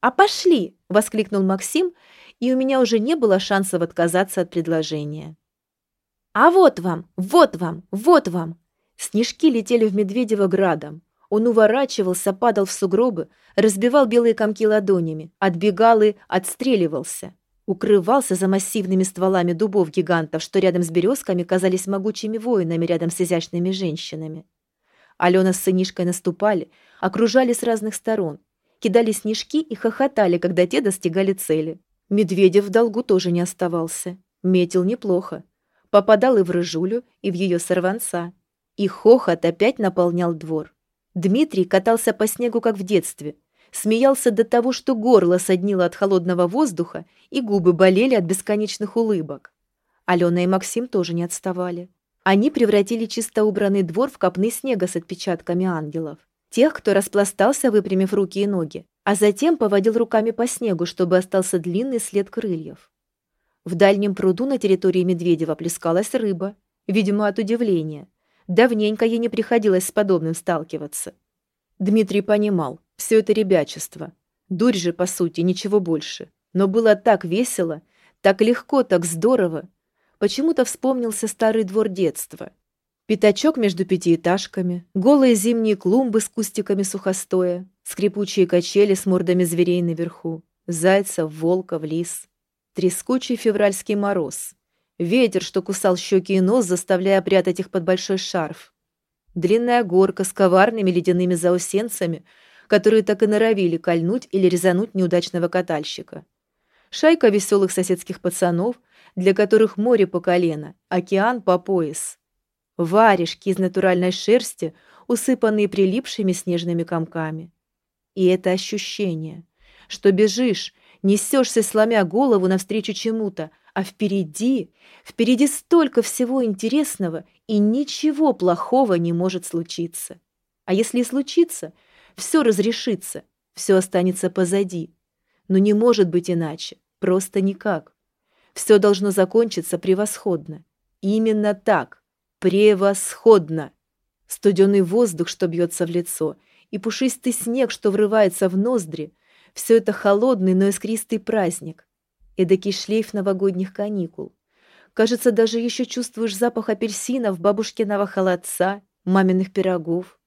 «А пошли!» — воскликнул Максим и у меня уже не было шансов отказаться от предложения. «А вот вам! Вот вам! Вот вам!» Снежки летели в Медведева градом. Он уворачивался, падал в сугробы, разбивал белые комки ладонями, отбегал и отстреливался. Укрывался за массивными стволами дубов гигантов, что рядом с березками казались могучими воинами рядом с изящными женщинами. Алена с сынишкой наступали, окружали с разных сторон, кидали снежки и хохотали, когда те достигали цели. Медведев в долгу тоже не оставался. Метил неплохо. Попадал и в рыжулю, и в ее сорванца. И хохот опять наполнял двор. Дмитрий катался по снегу, как в детстве. Смеялся до того, что горло соднило от холодного воздуха, и губы болели от бесконечных улыбок. Алена и Максим тоже не отставали. Они превратили чисто убранный двор в копны снега с отпечатками ангелов. Тех, кто распластался, выпрямив руки и ноги, а затем поводил руками по снегу, чтобы остался длинный след крыльев. В дальнем пруду на территории Медведева плескалась рыба, видимо, от удивления. Давненько ей не приходилось с подобным сталкиваться. Дмитрий понимал, все это ребячество. Дурь же, по сути, ничего больше. Но было так весело, так легко, так здорово. Почему-то вспомнился старый двор детства. Пятачок между пятиэтажками, голые зимние клумбы с кустиками сухостоя, скрипучие качели с мордами зверей наверху, зайцев, волков, лис. Трескучий февральский мороз. Ветер, что кусал щеки и нос, заставляя прятать их под большой шарф. Длинная горка с коварными ледяными заусенцами, которые так и норовили кольнуть или резануть неудачного катальщика. Шайка веселых соседских пацанов, для которых море по колено, океан по пояс. Варежки из натуральной шерсти, усыпанные прилипшими снежными комками. И это ощущение, что бежишь, несешься, сломя голову навстречу чему-то, а впереди, впереди столько всего интересного, и ничего плохого не может случиться. А если и случится, все разрешится, все останется позади. Но не может быть иначе, просто никак. Все должно закончиться превосходно. Именно так. Превосходно! Студеный воздух, что бьется в лицо, и пушистый снег, что врывается в ноздри — все это холодный, но искристый праздник. Эдакий шлейф новогодних каникул. Кажется, даже еще чувствуешь запах апельсинов, бабушкиного холодца, маминых пирогов.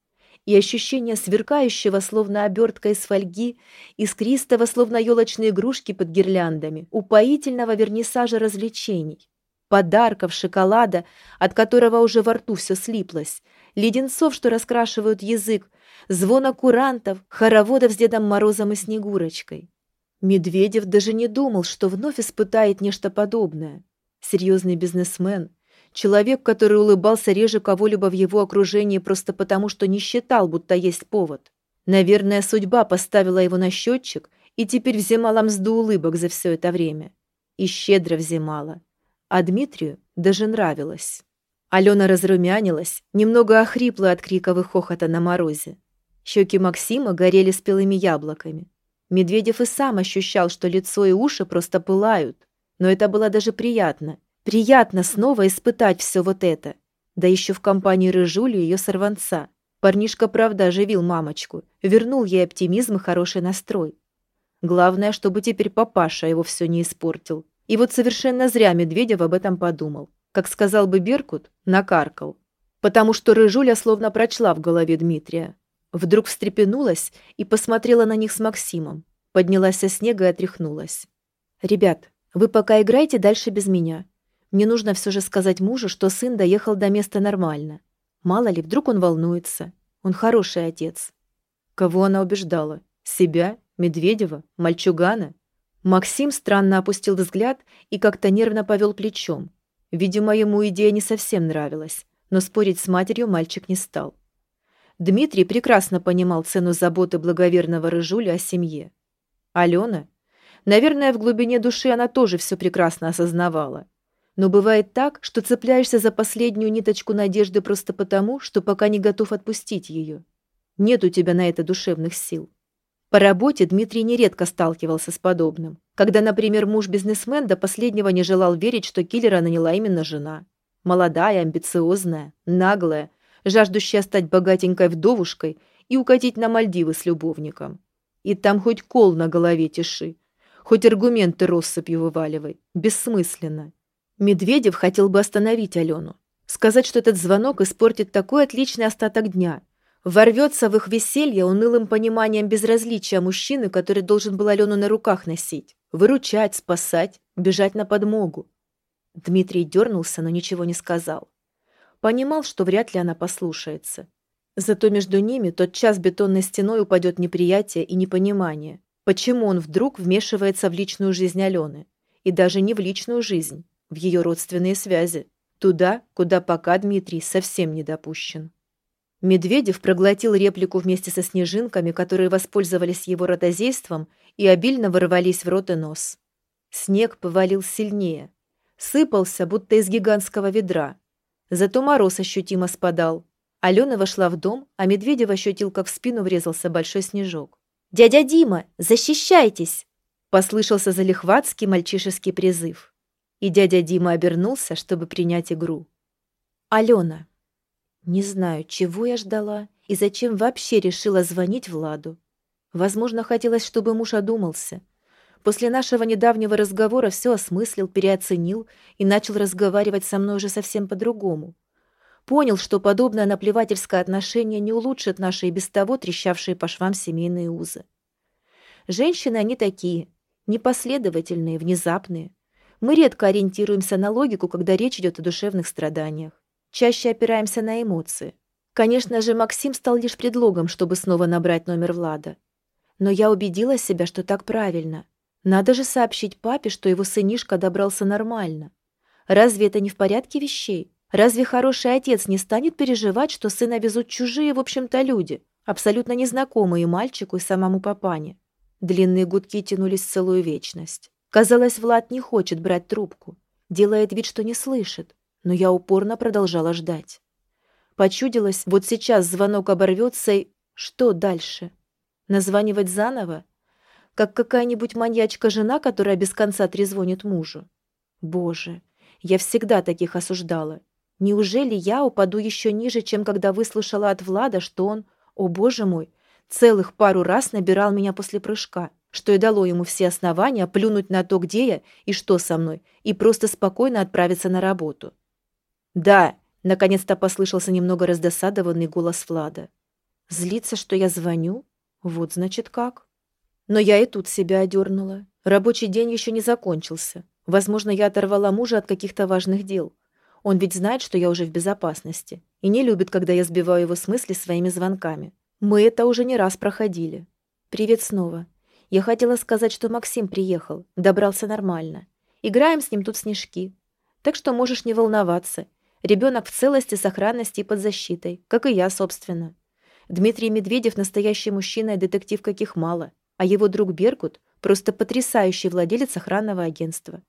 И ощущение сверкающего, словно обертка из фольги, искристого, словно елочные игрушки под гирляндами, упоительного вернисажа развлечений подарков, шоколада, от которого уже во рту все слиплось, леденцов, что раскрашивают язык, звона курантов, хороводов с Дедом Морозом и Снегурочкой. Медведев даже не думал, что вновь испытает нечто подобное. Серьезный бизнесмен, человек, который улыбался реже кого-либо в его окружении просто потому, что не считал, будто есть повод. Наверное, судьба поставила его на счетчик и теперь взимала мзду улыбок за все это время. И щедро взимала а Дмитрию даже нравилось. Алена разрумянилась, немного охрипла от криковых хохота на морозе. Щеки Максима горели спелыми яблоками. Медведев и сам ощущал, что лицо и уши просто пылают. Но это было даже приятно. Приятно снова испытать все вот это. Да еще в компании Рыжули и ее сорванца. Парнишка, правда, оживил мамочку, вернул ей оптимизм и хороший настрой. Главное, чтобы теперь папаша его все не испортил. И вот совершенно зря Медведев об этом подумал. Как сказал бы Беркут, накаркал. Потому что Рыжуля словно прочла в голове Дмитрия. Вдруг встрепенулась и посмотрела на них с Максимом. Поднялась со снега и отряхнулась. «Ребят, вы пока играйте дальше без меня. Мне нужно все же сказать мужу, что сын доехал до места нормально. Мало ли, вдруг он волнуется. Он хороший отец». Кого она убеждала? Себя? Медведева? Мальчугана? Максим странно опустил взгляд и как-то нервно повел плечом. Видимо, ему идея не совсем нравилась, но спорить с матерью мальчик не стал. Дмитрий прекрасно понимал цену заботы благоверного Рыжуля о семье. Алена? Наверное, в глубине души она тоже все прекрасно осознавала. Но бывает так, что цепляешься за последнюю ниточку надежды просто потому, что пока не готов отпустить ее. Нет у тебя на это душевных сил. По работе Дмитрий нередко сталкивался с подобным. Когда, например, муж-бизнесмен до последнего не желал верить, что киллера наняла именно жена. Молодая, амбициозная, наглая, жаждущая стать богатенькой вдовушкой и укатить на Мальдивы с любовником. И там хоть кол на голове тиши, хоть аргументы россыпью вываливай. Бессмысленно. Медведев хотел бы остановить Алену. Сказать, что этот звонок испортит такой отличный остаток дня – ворвется в их веселье унылым пониманием безразличия мужчины, который должен был Алену на руках носить, выручать, спасать, бежать на подмогу. Дмитрий дернулся, но ничего не сказал. Понимал, что вряд ли она послушается. Зато между ними тот час бетонной стеной упадет неприятие и непонимание. Почему он вдруг вмешивается в личную жизнь Алены? И даже не в личную жизнь, в ее родственные связи. Туда, куда пока Дмитрий совсем не допущен. Медведев проглотил реплику вместе со снежинками, которые воспользовались его ротозейством и обильно вырвались в рот и нос. Снег повалил сильнее. Сыпался, будто из гигантского ведра. Зато мороз ощутимо спадал. Алена вошла в дом, а Медведев ощутил, как в спину врезался большой снежок. «Дядя Дима, защищайтесь!» Послышался залихватский мальчишеский призыв. И дядя Дима обернулся, чтобы принять игру. «Алена, не знаю, чего я ждала И зачем вообще решила звонить Владу? Возможно, хотелось, чтобы муж одумался. После нашего недавнего разговора все осмыслил, переоценил и начал разговаривать со мной уже совсем по-другому. Понял, что подобное наплевательское отношение не улучшит наши и без того трещавшие по швам семейные узы. Женщины они такие, непоследовательные, внезапные. Мы редко ориентируемся на логику, когда речь идет о душевных страданиях. Чаще опираемся на эмоции. Конечно же, Максим стал лишь предлогом, чтобы снова набрать номер Влада. Но я убедила себя, что так правильно. Надо же сообщить папе, что его сынишка добрался нормально. Разве это не в порядке вещей? Разве хороший отец не станет переживать, что сына везут чужие, в общем-то, люди, абсолютно незнакомые мальчику и самому папане? Длинные гудки тянулись целую вечность. Казалось, Влад не хочет брать трубку, делает вид, что не слышит, но я упорно продолжала ждать. Почудилось, вот сейчас звонок оборвется и... Что дальше? Названивать заново? Как какая-нибудь маньячка-жена, которая без конца трезвонит мужу? Боже, я всегда таких осуждала. Неужели я упаду еще ниже, чем когда выслушала от Влада, что он, о боже мой, целых пару раз набирал меня после прыжка, что и дало ему все основания плюнуть на то, где я и что со мной, и просто спокойно отправиться на работу. «Да», — наконец-то послышался немного раздосадованный голос Влада. «Злится, что я звоню? Вот, значит, как?» Но я и тут себя одернула. Рабочий день еще не закончился. Возможно, я оторвала мужа от каких-то важных дел. Он ведь знает, что я уже в безопасности, и не любит, когда я сбиваю его с мысли своими звонками. Мы это уже не раз проходили. Привет снова. Я хотела сказать, что Максим приехал, добрался нормально. Играем с ним тут снежки. Так что можешь не волноваться. Ребенок в целости, сохранности и под защитой, как и я, собственно. Дмитрий Медведев настоящий мужчина и детектив каких мало, а его друг Беркут просто потрясающий владелец охранного агентства.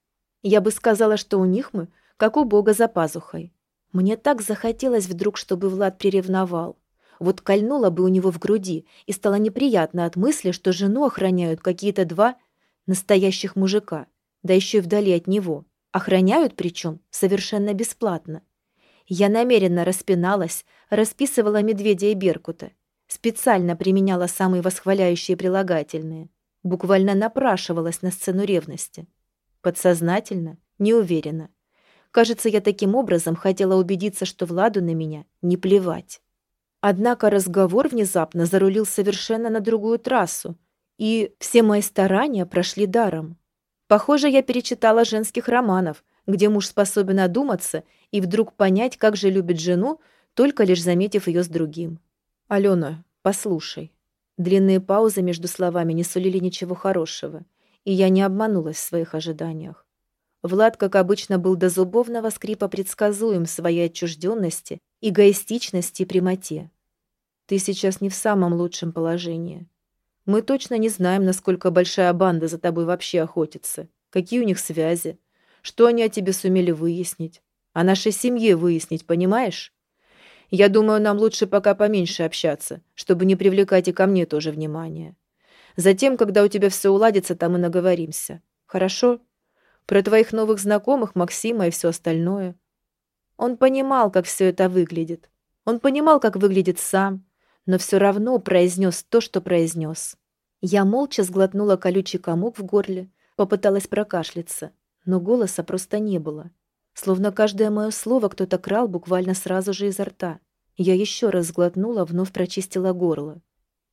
Я бы сказала, что у них мы как у бога за пазухой. Мне так захотелось вдруг, чтобы Влад приревновал. Вот кольнуло бы у него в груди, и стало неприятно от мысли, что жену охраняют какие-то два настоящих мужика, да еще и вдали от него. Охраняют причем совершенно бесплатно. Я намеренно распиналась, расписывала медведя и беркута, специально применяла самые восхваляющие прилагательные, буквально напрашивалась на сцену ревности. Подсознательно, неуверенно. Кажется, я таким образом хотела убедиться, что Владу на меня не плевать. Однако разговор внезапно зарулил совершенно на другую трассу, и все мои старания прошли даром. Похоже, я перечитала женских романов, где муж способен одуматься и вдруг понять, как же любит жену, только лишь заметив ее с другим. «Алена, послушай». Длинные паузы между словами не сулили ничего хорошего, и я не обманулась в своих ожиданиях. Влад, как обычно, был до зубовного скрипа предсказуем в своей отчужденности, эгоистичности и прямоте. Ты сейчас не в самом лучшем положении. Мы точно не знаем, насколько большая банда за тобой вообще охотится, какие у них связи, что они о тебе сумели выяснить, о нашей семье выяснить, понимаешь? Я думаю, нам лучше пока поменьше общаться, чтобы не привлекать и ко мне тоже внимание. Затем, когда у тебя все уладится, там и наговоримся. Хорошо?» про твоих новых знакомых, Максима и все остальное. Он понимал, как все это выглядит. Он понимал, как выглядит сам, но все равно произнес то, что произнес. Я молча сглотнула колючий комок в горле, попыталась прокашляться, но голоса просто не было. Словно каждое мое слово кто-то крал буквально сразу же изо рта. Я еще раз сглотнула, вновь прочистила горло.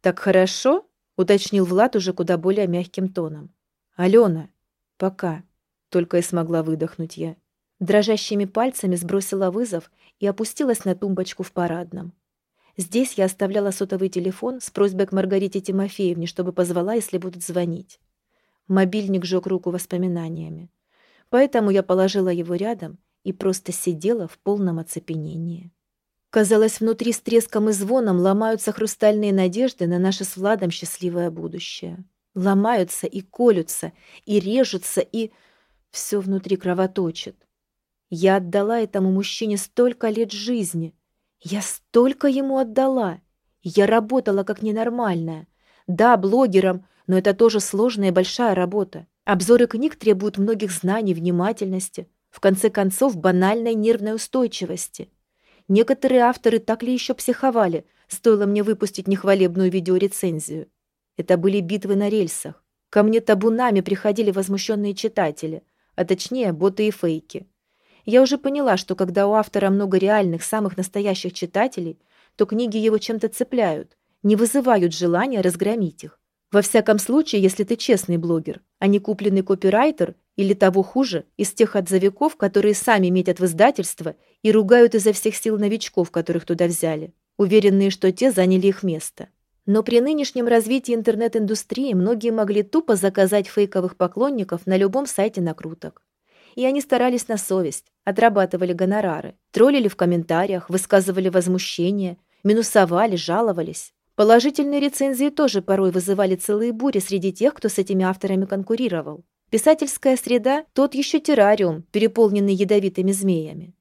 «Так хорошо?» — уточнил Влад уже куда более мягким тоном. «Алена, пока». Только и смогла выдохнуть я. Дрожащими пальцами сбросила вызов и опустилась на тумбочку в парадном. Здесь я оставляла сотовый телефон с просьбой к Маргарите Тимофеевне, чтобы позвала, если будут звонить. Мобильник жег руку воспоминаниями. Поэтому я положила его рядом и просто сидела в полном оцепенении. Казалось, внутри с треском и звоном ломаются хрустальные надежды на наше с Владом счастливое будущее. Ломаются и колются, и режутся, и... Все внутри кровоточит. Я отдала этому мужчине столько лет жизни. Я столько ему отдала. Я работала как ненормальная. Да, блогером, но это тоже сложная и большая работа. Обзоры книг требуют многих знаний, внимательности, в конце концов, банальной нервной устойчивости. Некоторые авторы так ли еще психовали, стоило мне выпустить нехвалебную видеорецензию. Это были битвы на рельсах. Ко мне табунами приходили возмущенные читатели, а точнее боты и фейки. Я уже поняла, что когда у автора много реальных, самых настоящих читателей, то книги его чем-то цепляют, не вызывают желания разгромить их. Во всяком случае, если ты честный блогер, а не купленный копирайтер или того хуже, из тех отзывиков, которые сами метят в издательство и ругают изо всех сил новичков, которых туда взяли, уверенные, что те заняли их место. Но при нынешнем развитии интернет-индустрии многие могли тупо заказать фейковых поклонников на любом сайте накруток. И они старались на совесть, отрабатывали гонорары, троллили в комментариях, высказывали возмущение, минусовали, жаловались. Положительные рецензии тоже порой вызывали целые бури среди тех, кто с этими авторами конкурировал. Писательская среда – тот еще террариум, переполненный ядовитыми змеями.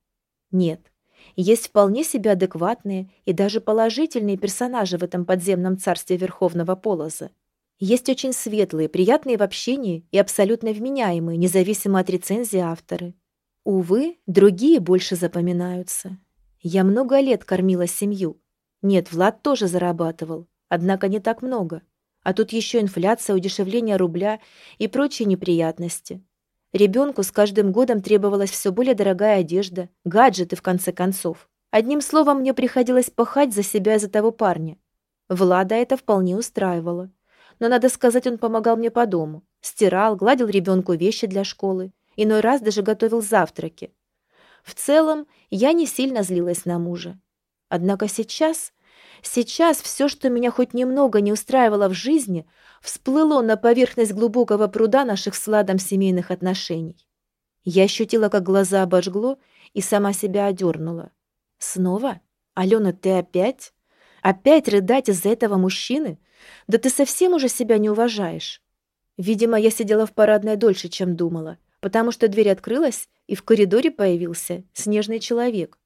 Нет, есть вполне себе адекватные и даже положительные персонажи в этом подземном царстве Верховного Полоза. Есть очень светлые, приятные в общении и абсолютно вменяемые, независимо от рецензии авторы. Увы, другие больше запоминаются. Я много лет кормила семью. Нет, Влад тоже зарабатывал, однако не так много. А тут еще инфляция, удешевление рубля и прочие неприятности. Ребенку с каждым годом требовалась все более дорогая одежда, гаджеты, в конце концов. Одним словом, мне приходилось пахать за себя и за того парня. Влада это вполне устраивало. Но, надо сказать, он помогал мне по дому. Стирал, гладил ребенку вещи для школы. Иной раз даже готовил завтраки. В целом, я не сильно злилась на мужа. Однако сейчас Сейчас все, что меня хоть немного не устраивало в жизни, всплыло на поверхность глубокого пруда наших с Владом семейных отношений. Я ощутила, как глаза обожгло, и сама себя одернула. «Снова? Алена, ты опять? Опять рыдать из-за этого мужчины? Да ты совсем уже себя не уважаешь!» Видимо, я сидела в парадной дольше, чем думала, потому что дверь открылась, и в коридоре появился снежный человек.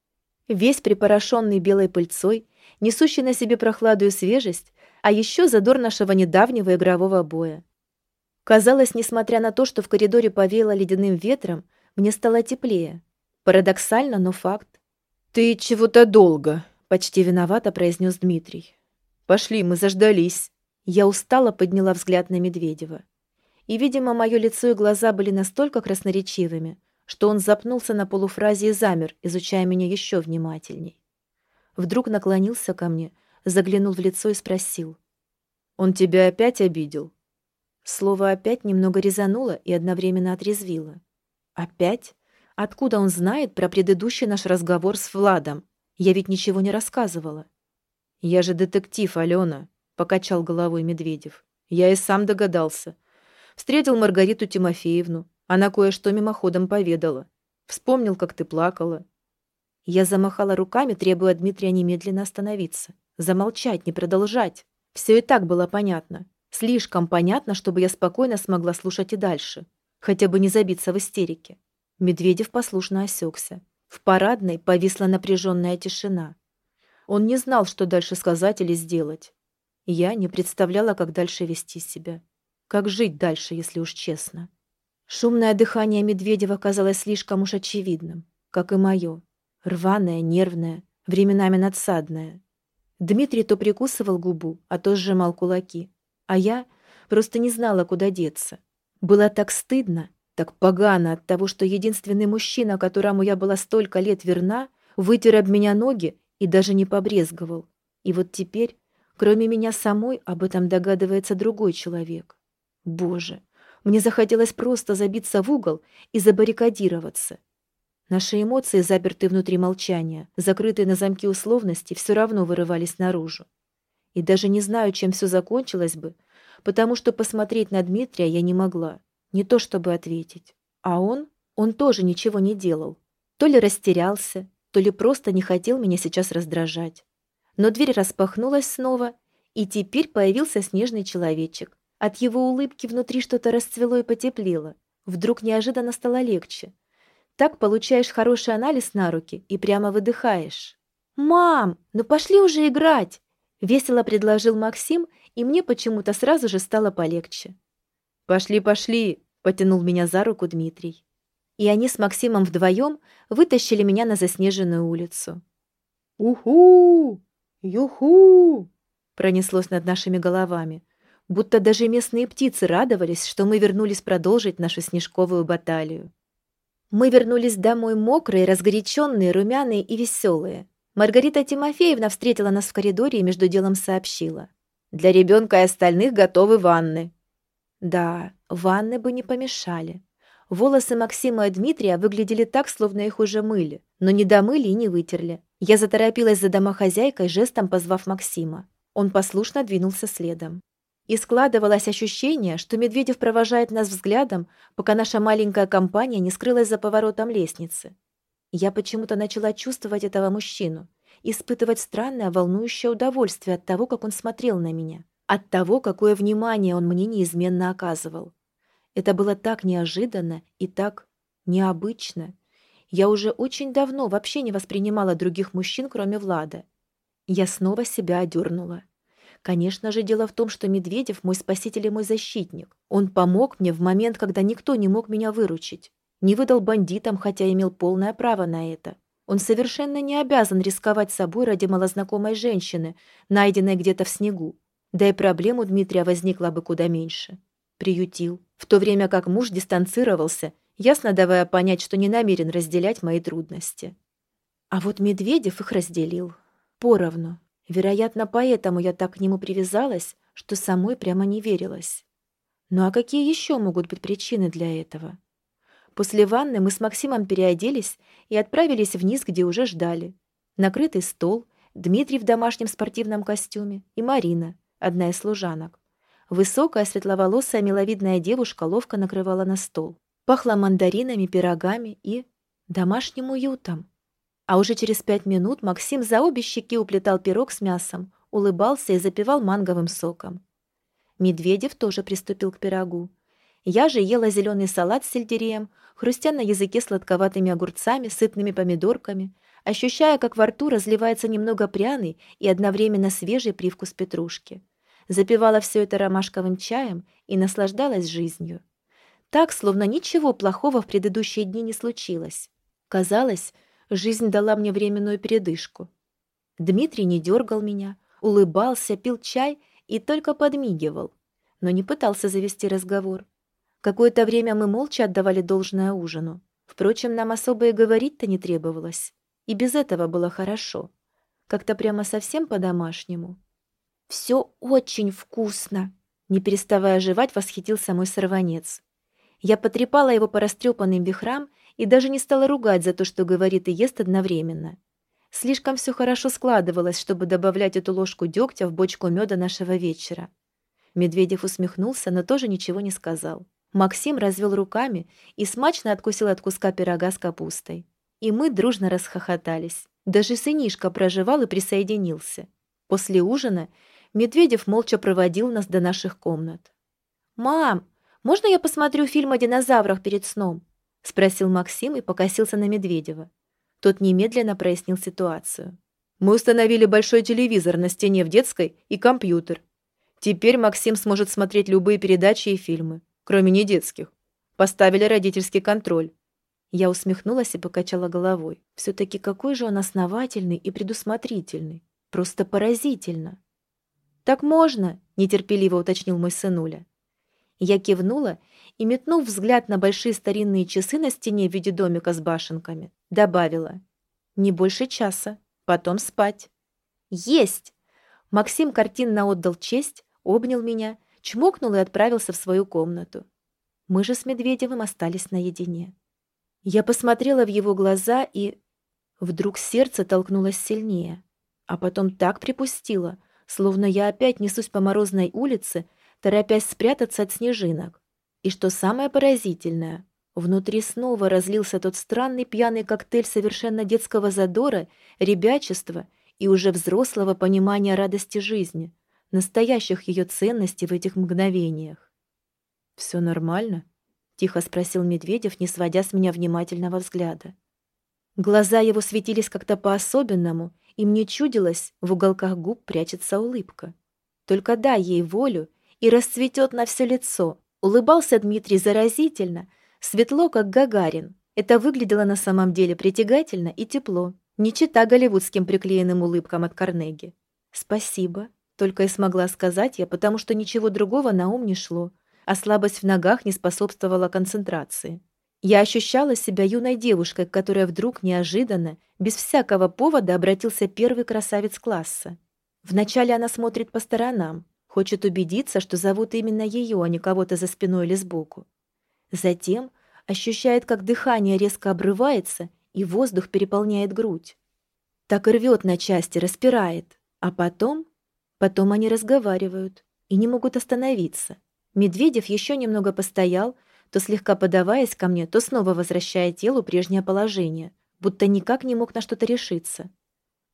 Весь припорошенный белой пыльцой, несущий на себе прохладу и свежесть, а еще задор нашего недавнего игрового боя. Казалось, несмотря на то, что в коридоре повеяло ледяным ветром, мне стало теплее. Парадоксально, но факт. «Ты чего-то долго», — почти виновато произнес Дмитрий. «Пошли, мы заждались». Я устало подняла взгляд на Медведева. И, видимо, мое лицо и глаза были настолько красноречивыми, что он запнулся на полуфразе и замер, изучая меня еще внимательней. Вдруг наклонился ко мне, заглянул в лицо и спросил. «Он тебя опять обидел?» Слово «опять» немного резануло и одновременно отрезвило. «Опять? Откуда он знает про предыдущий наш разговор с Владом? Я ведь ничего не рассказывала». «Я же детектив, Алена», — покачал головой Медведев. «Я и сам догадался. Встретил Маргариту Тимофеевну. Она кое-что мимоходом поведала. Вспомнил, как ты плакала. Я замахала руками, требуя Дмитрия немедленно остановиться. Замолчать, не продолжать. Все и так было понятно. Слишком понятно, чтобы я спокойно смогла слушать и дальше. Хотя бы не забиться в истерике. Медведев послушно осекся. В парадной повисла напряженная тишина. Он не знал, что дальше сказать или сделать. Я не представляла, как дальше вести себя. Как жить дальше, если уж честно. Шумное дыхание Медведева казалось слишком уж очевидным, как и мое. Рваная, нервная, временами надсадная. Дмитрий то прикусывал губу, а то сжимал кулаки. А я просто не знала, куда деться. Было так стыдно, так погано от того, что единственный мужчина, которому я была столько лет верна, вытер об меня ноги и даже не побрезговал. И вот теперь, кроме меня самой, об этом догадывается другой человек. Боже, мне захотелось просто забиться в угол и забаррикадироваться. Наши эмоции, запертые внутри молчания, закрытые на замки условности, все равно вырывались наружу. И даже не знаю, чем все закончилось бы, потому что посмотреть на Дмитрия я не могла. Не то чтобы ответить. А он? Он тоже ничего не делал. То ли растерялся, то ли просто не хотел меня сейчас раздражать. Но дверь распахнулась снова, и теперь появился снежный человечек. От его улыбки внутри что-то расцвело и потеплело. Вдруг неожиданно стало легче. Так получаешь хороший анализ на руки и прямо выдыхаешь. «Мам, ну пошли уже играть!» Весело предложил Максим, и мне почему-то сразу же стало полегче. «Пошли, пошли!» — потянул меня за руку Дмитрий. И они с Максимом вдвоем вытащили меня на заснеженную улицу. «Уху!» «Юху!» пронеслось над нашими головами, будто даже местные птицы радовались, что мы вернулись продолжить нашу снежковую баталию. Мы вернулись домой мокрые, разгоряченные, румяные и веселые. Маргарита Тимофеевна встретила нас в коридоре и между делом сообщила. «Для ребенка и остальных готовы ванны». Да, ванны бы не помешали. Волосы Максима и Дмитрия выглядели так, словно их уже мыли, но не домыли и не вытерли. Я заторопилась за домохозяйкой, жестом позвав Максима. Он послушно двинулся следом. И складывалось ощущение, что Медведев провожает нас взглядом, пока наша маленькая компания не скрылась за поворотом лестницы. Я почему-то начала чувствовать этого мужчину, испытывать странное волнующее удовольствие от того, как он смотрел на меня, от того, какое внимание он мне неизменно оказывал. Это было так неожиданно и так необычно. Я уже очень давно вообще не воспринимала других мужчин, кроме Влада. Я снова себя одернула. Конечно же, дело в том, что Медведев мой спаситель и мой защитник. Он помог мне в момент, когда никто не мог меня выручить. Не выдал бандитам, хотя имел полное право на это. Он совершенно не обязан рисковать собой ради малознакомой женщины, найденной где-то в снегу. Да и проблем у Дмитрия возникла бы куда меньше. Приютил, в то время как муж дистанцировался, ясно давая понять, что не намерен разделять мои трудности. А вот Медведев их разделил поровну. Вероятно, поэтому я так к нему привязалась, что самой прямо не верилась. Ну а какие еще могут быть причины для этого? После ванны мы с Максимом переоделись и отправились вниз, где уже ждали. Накрытый стол, Дмитрий в домашнем спортивном костюме и Марина, одна из служанок. Высокая, светловолосая, миловидная девушка ловко накрывала на стол. Пахло мандаринами, пирогами и домашним уютом. А уже через пять минут Максим за обе щеки уплетал пирог с мясом, улыбался и запивал манговым соком. Медведев тоже приступил к пирогу. Я же ела зеленый салат с сельдереем, хрустя на языке сладковатыми огурцами, сытными помидорками, ощущая, как во рту разливается немного пряный и одновременно свежий привкус петрушки. Запивала все это ромашковым чаем и наслаждалась жизнью. Так, словно ничего плохого в предыдущие дни не случилось. Казалось, Жизнь дала мне временную передышку. Дмитрий не дергал меня, улыбался, пил чай и только подмигивал, но не пытался завести разговор. Какое-то время мы молча отдавали должное ужину. Впрочем, нам особо и говорить-то не требовалось. И без этого было хорошо. Как-то прямо совсем по-домашнему. «Все очень вкусно!» Не переставая жевать, восхитился мой сорванец. Я потрепала его по растрепанным вихрам и даже не стала ругать за то, что говорит и ест одновременно. Слишком все хорошо складывалось, чтобы добавлять эту ложку дегтя в бочку меда нашего вечера. Медведев усмехнулся, но тоже ничего не сказал. Максим развел руками и смачно откусил от куска пирога с капустой. И мы дружно расхохотались. Даже сынишка проживал и присоединился. После ужина Медведев молча проводил нас до наших комнат. «Мам, можно я посмотрю фильм о динозаврах перед сном?» — спросил Максим и покосился на Медведева. Тот немедленно прояснил ситуацию. «Мы установили большой телевизор на стене в детской и компьютер. Теперь Максим сможет смотреть любые передачи и фильмы, кроме недетских. Поставили родительский контроль». Я усмехнулась и покачала головой. Все-таки какой же он основательный и предусмотрительный. Просто поразительно. «Так можно?» — нетерпеливо уточнил мой сынуля. Я кивнула и, метнув взгляд на большие старинные часы на стене в виде домика с башенками, добавила. «Не больше часа. Потом спать». «Есть!» Максим картинно отдал честь, обнял меня, чмокнул и отправился в свою комнату. Мы же с Медведевым остались наедине. Я посмотрела в его глаза и... Вдруг сердце толкнулось сильнее, а потом так припустило, словно я опять несусь по морозной улице торопясь спрятаться от снежинок. И что самое поразительное, внутри снова разлился тот странный пьяный коктейль совершенно детского задора, ребячества и уже взрослого понимания радости жизни, настоящих ее ценностей в этих мгновениях. «Все нормально?» — тихо спросил Медведев, не сводя с меня внимательного взгляда. Глаза его светились как-то по-особенному, и мне чудилось, в уголках губ прячется улыбка. Только дай ей волю, и расцветет на все лицо. Улыбался Дмитрий заразительно, светло, как Гагарин. Это выглядело на самом деле притягательно и тепло, не чита голливудским приклеенным улыбкам от Карнеги. «Спасибо», — только и смогла сказать я, потому что ничего другого на ум не шло, а слабость в ногах не способствовала концентрации. Я ощущала себя юной девушкой, которая вдруг неожиданно, без всякого повода обратился первый красавец класса. Вначале она смотрит по сторонам, хочет убедиться, что зовут именно ее, а не кого-то за спиной или сбоку. Затем ощущает, как дыхание резко обрывается, и воздух переполняет грудь. Так рвет на части, распирает. А потом... Потом они разговаривают и не могут остановиться. Медведев еще немного постоял, то слегка подаваясь ко мне, то снова возвращая телу прежнее положение, будто никак не мог на что-то решиться.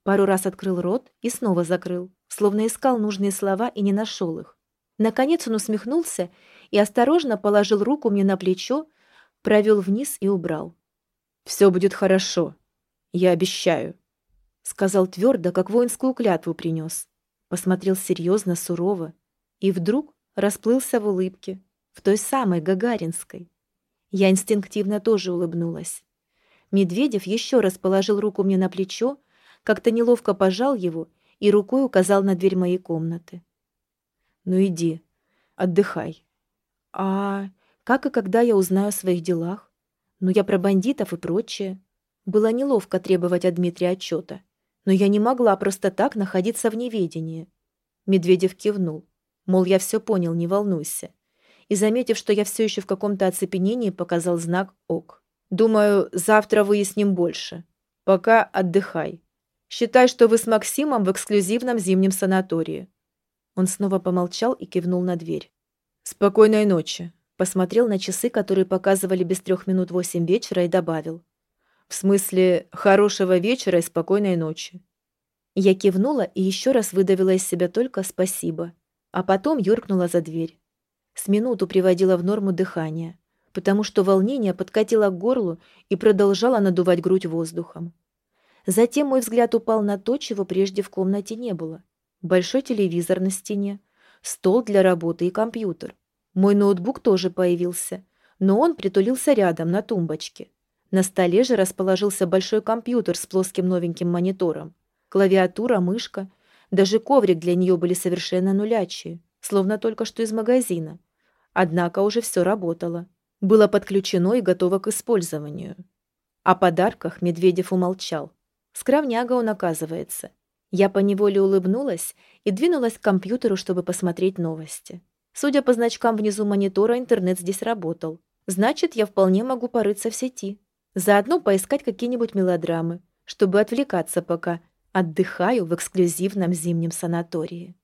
Пару раз открыл рот и снова закрыл, словно искал нужные слова и не нашел их. Наконец он усмехнулся и осторожно положил руку мне на плечо, провел вниз и убрал. «Все будет хорошо. Я обещаю», — сказал твердо, как воинскую клятву принес. Посмотрел серьезно, сурово. И вдруг расплылся в улыбке, в той самой гагаринской. Я инстинктивно тоже улыбнулась. Медведев еще раз положил руку мне на плечо, как-то неловко пожал его и рукой указал на дверь моей комнаты. «Ну иди, отдыхай». «А как и когда я узнаю о своих делах? Ну я про бандитов и прочее». Было неловко требовать от Дмитрия отчета, но я не могла просто так находиться в неведении. Медведев кивнул, мол, я все понял, не волнуйся. И, заметив, что я все еще в каком-то оцепенении, показал знак «ок». «Думаю, завтра выясним больше. Пока отдыхай. Считай, что вы с Максимом в эксклюзивном зимнем санатории». Он снова помолчал и кивнул на дверь. «Спокойной ночи», — посмотрел на часы, которые показывали без трех минут восемь вечера, и добавил. «В смысле, хорошего вечера и спокойной ночи». Я кивнула и еще раз выдавила из себя только «спасибо», а потом юркнула за дверь. С минуту приводила в норму дыхание, потому что волнение подкатило к горлу и продолжало надувать грудь воздухом. Затем мой взгляд упал на то, чего прежде в комнате не было. Большой телевизор на стене, стол для работы и компьютер. Мой ноутбук тоже появился, но он притулился рядом, на тумбочке. На столе же расположился большой компьютер с плоским новеньким монитором. Клавиатура, мышка, даже коврик для нее были совершенно нулячие, словно только что из магазина. Однако уже все работало. Было подключено и готово к использованию. О подарках Медведев умолчал. Скромняга он оказывается. Я поневоле улыбнулась и двинулась к компьютеру, чтобы посмотреть новости. Судя по значкам внизу монитора, интернет здесь работал. Значит, я вполне могу порыться в сети. Заодно поискать какие-нибудь мелодрамы, чтобы отвлекаться пока отдыхаю в эксклюзивном зимнем санатории.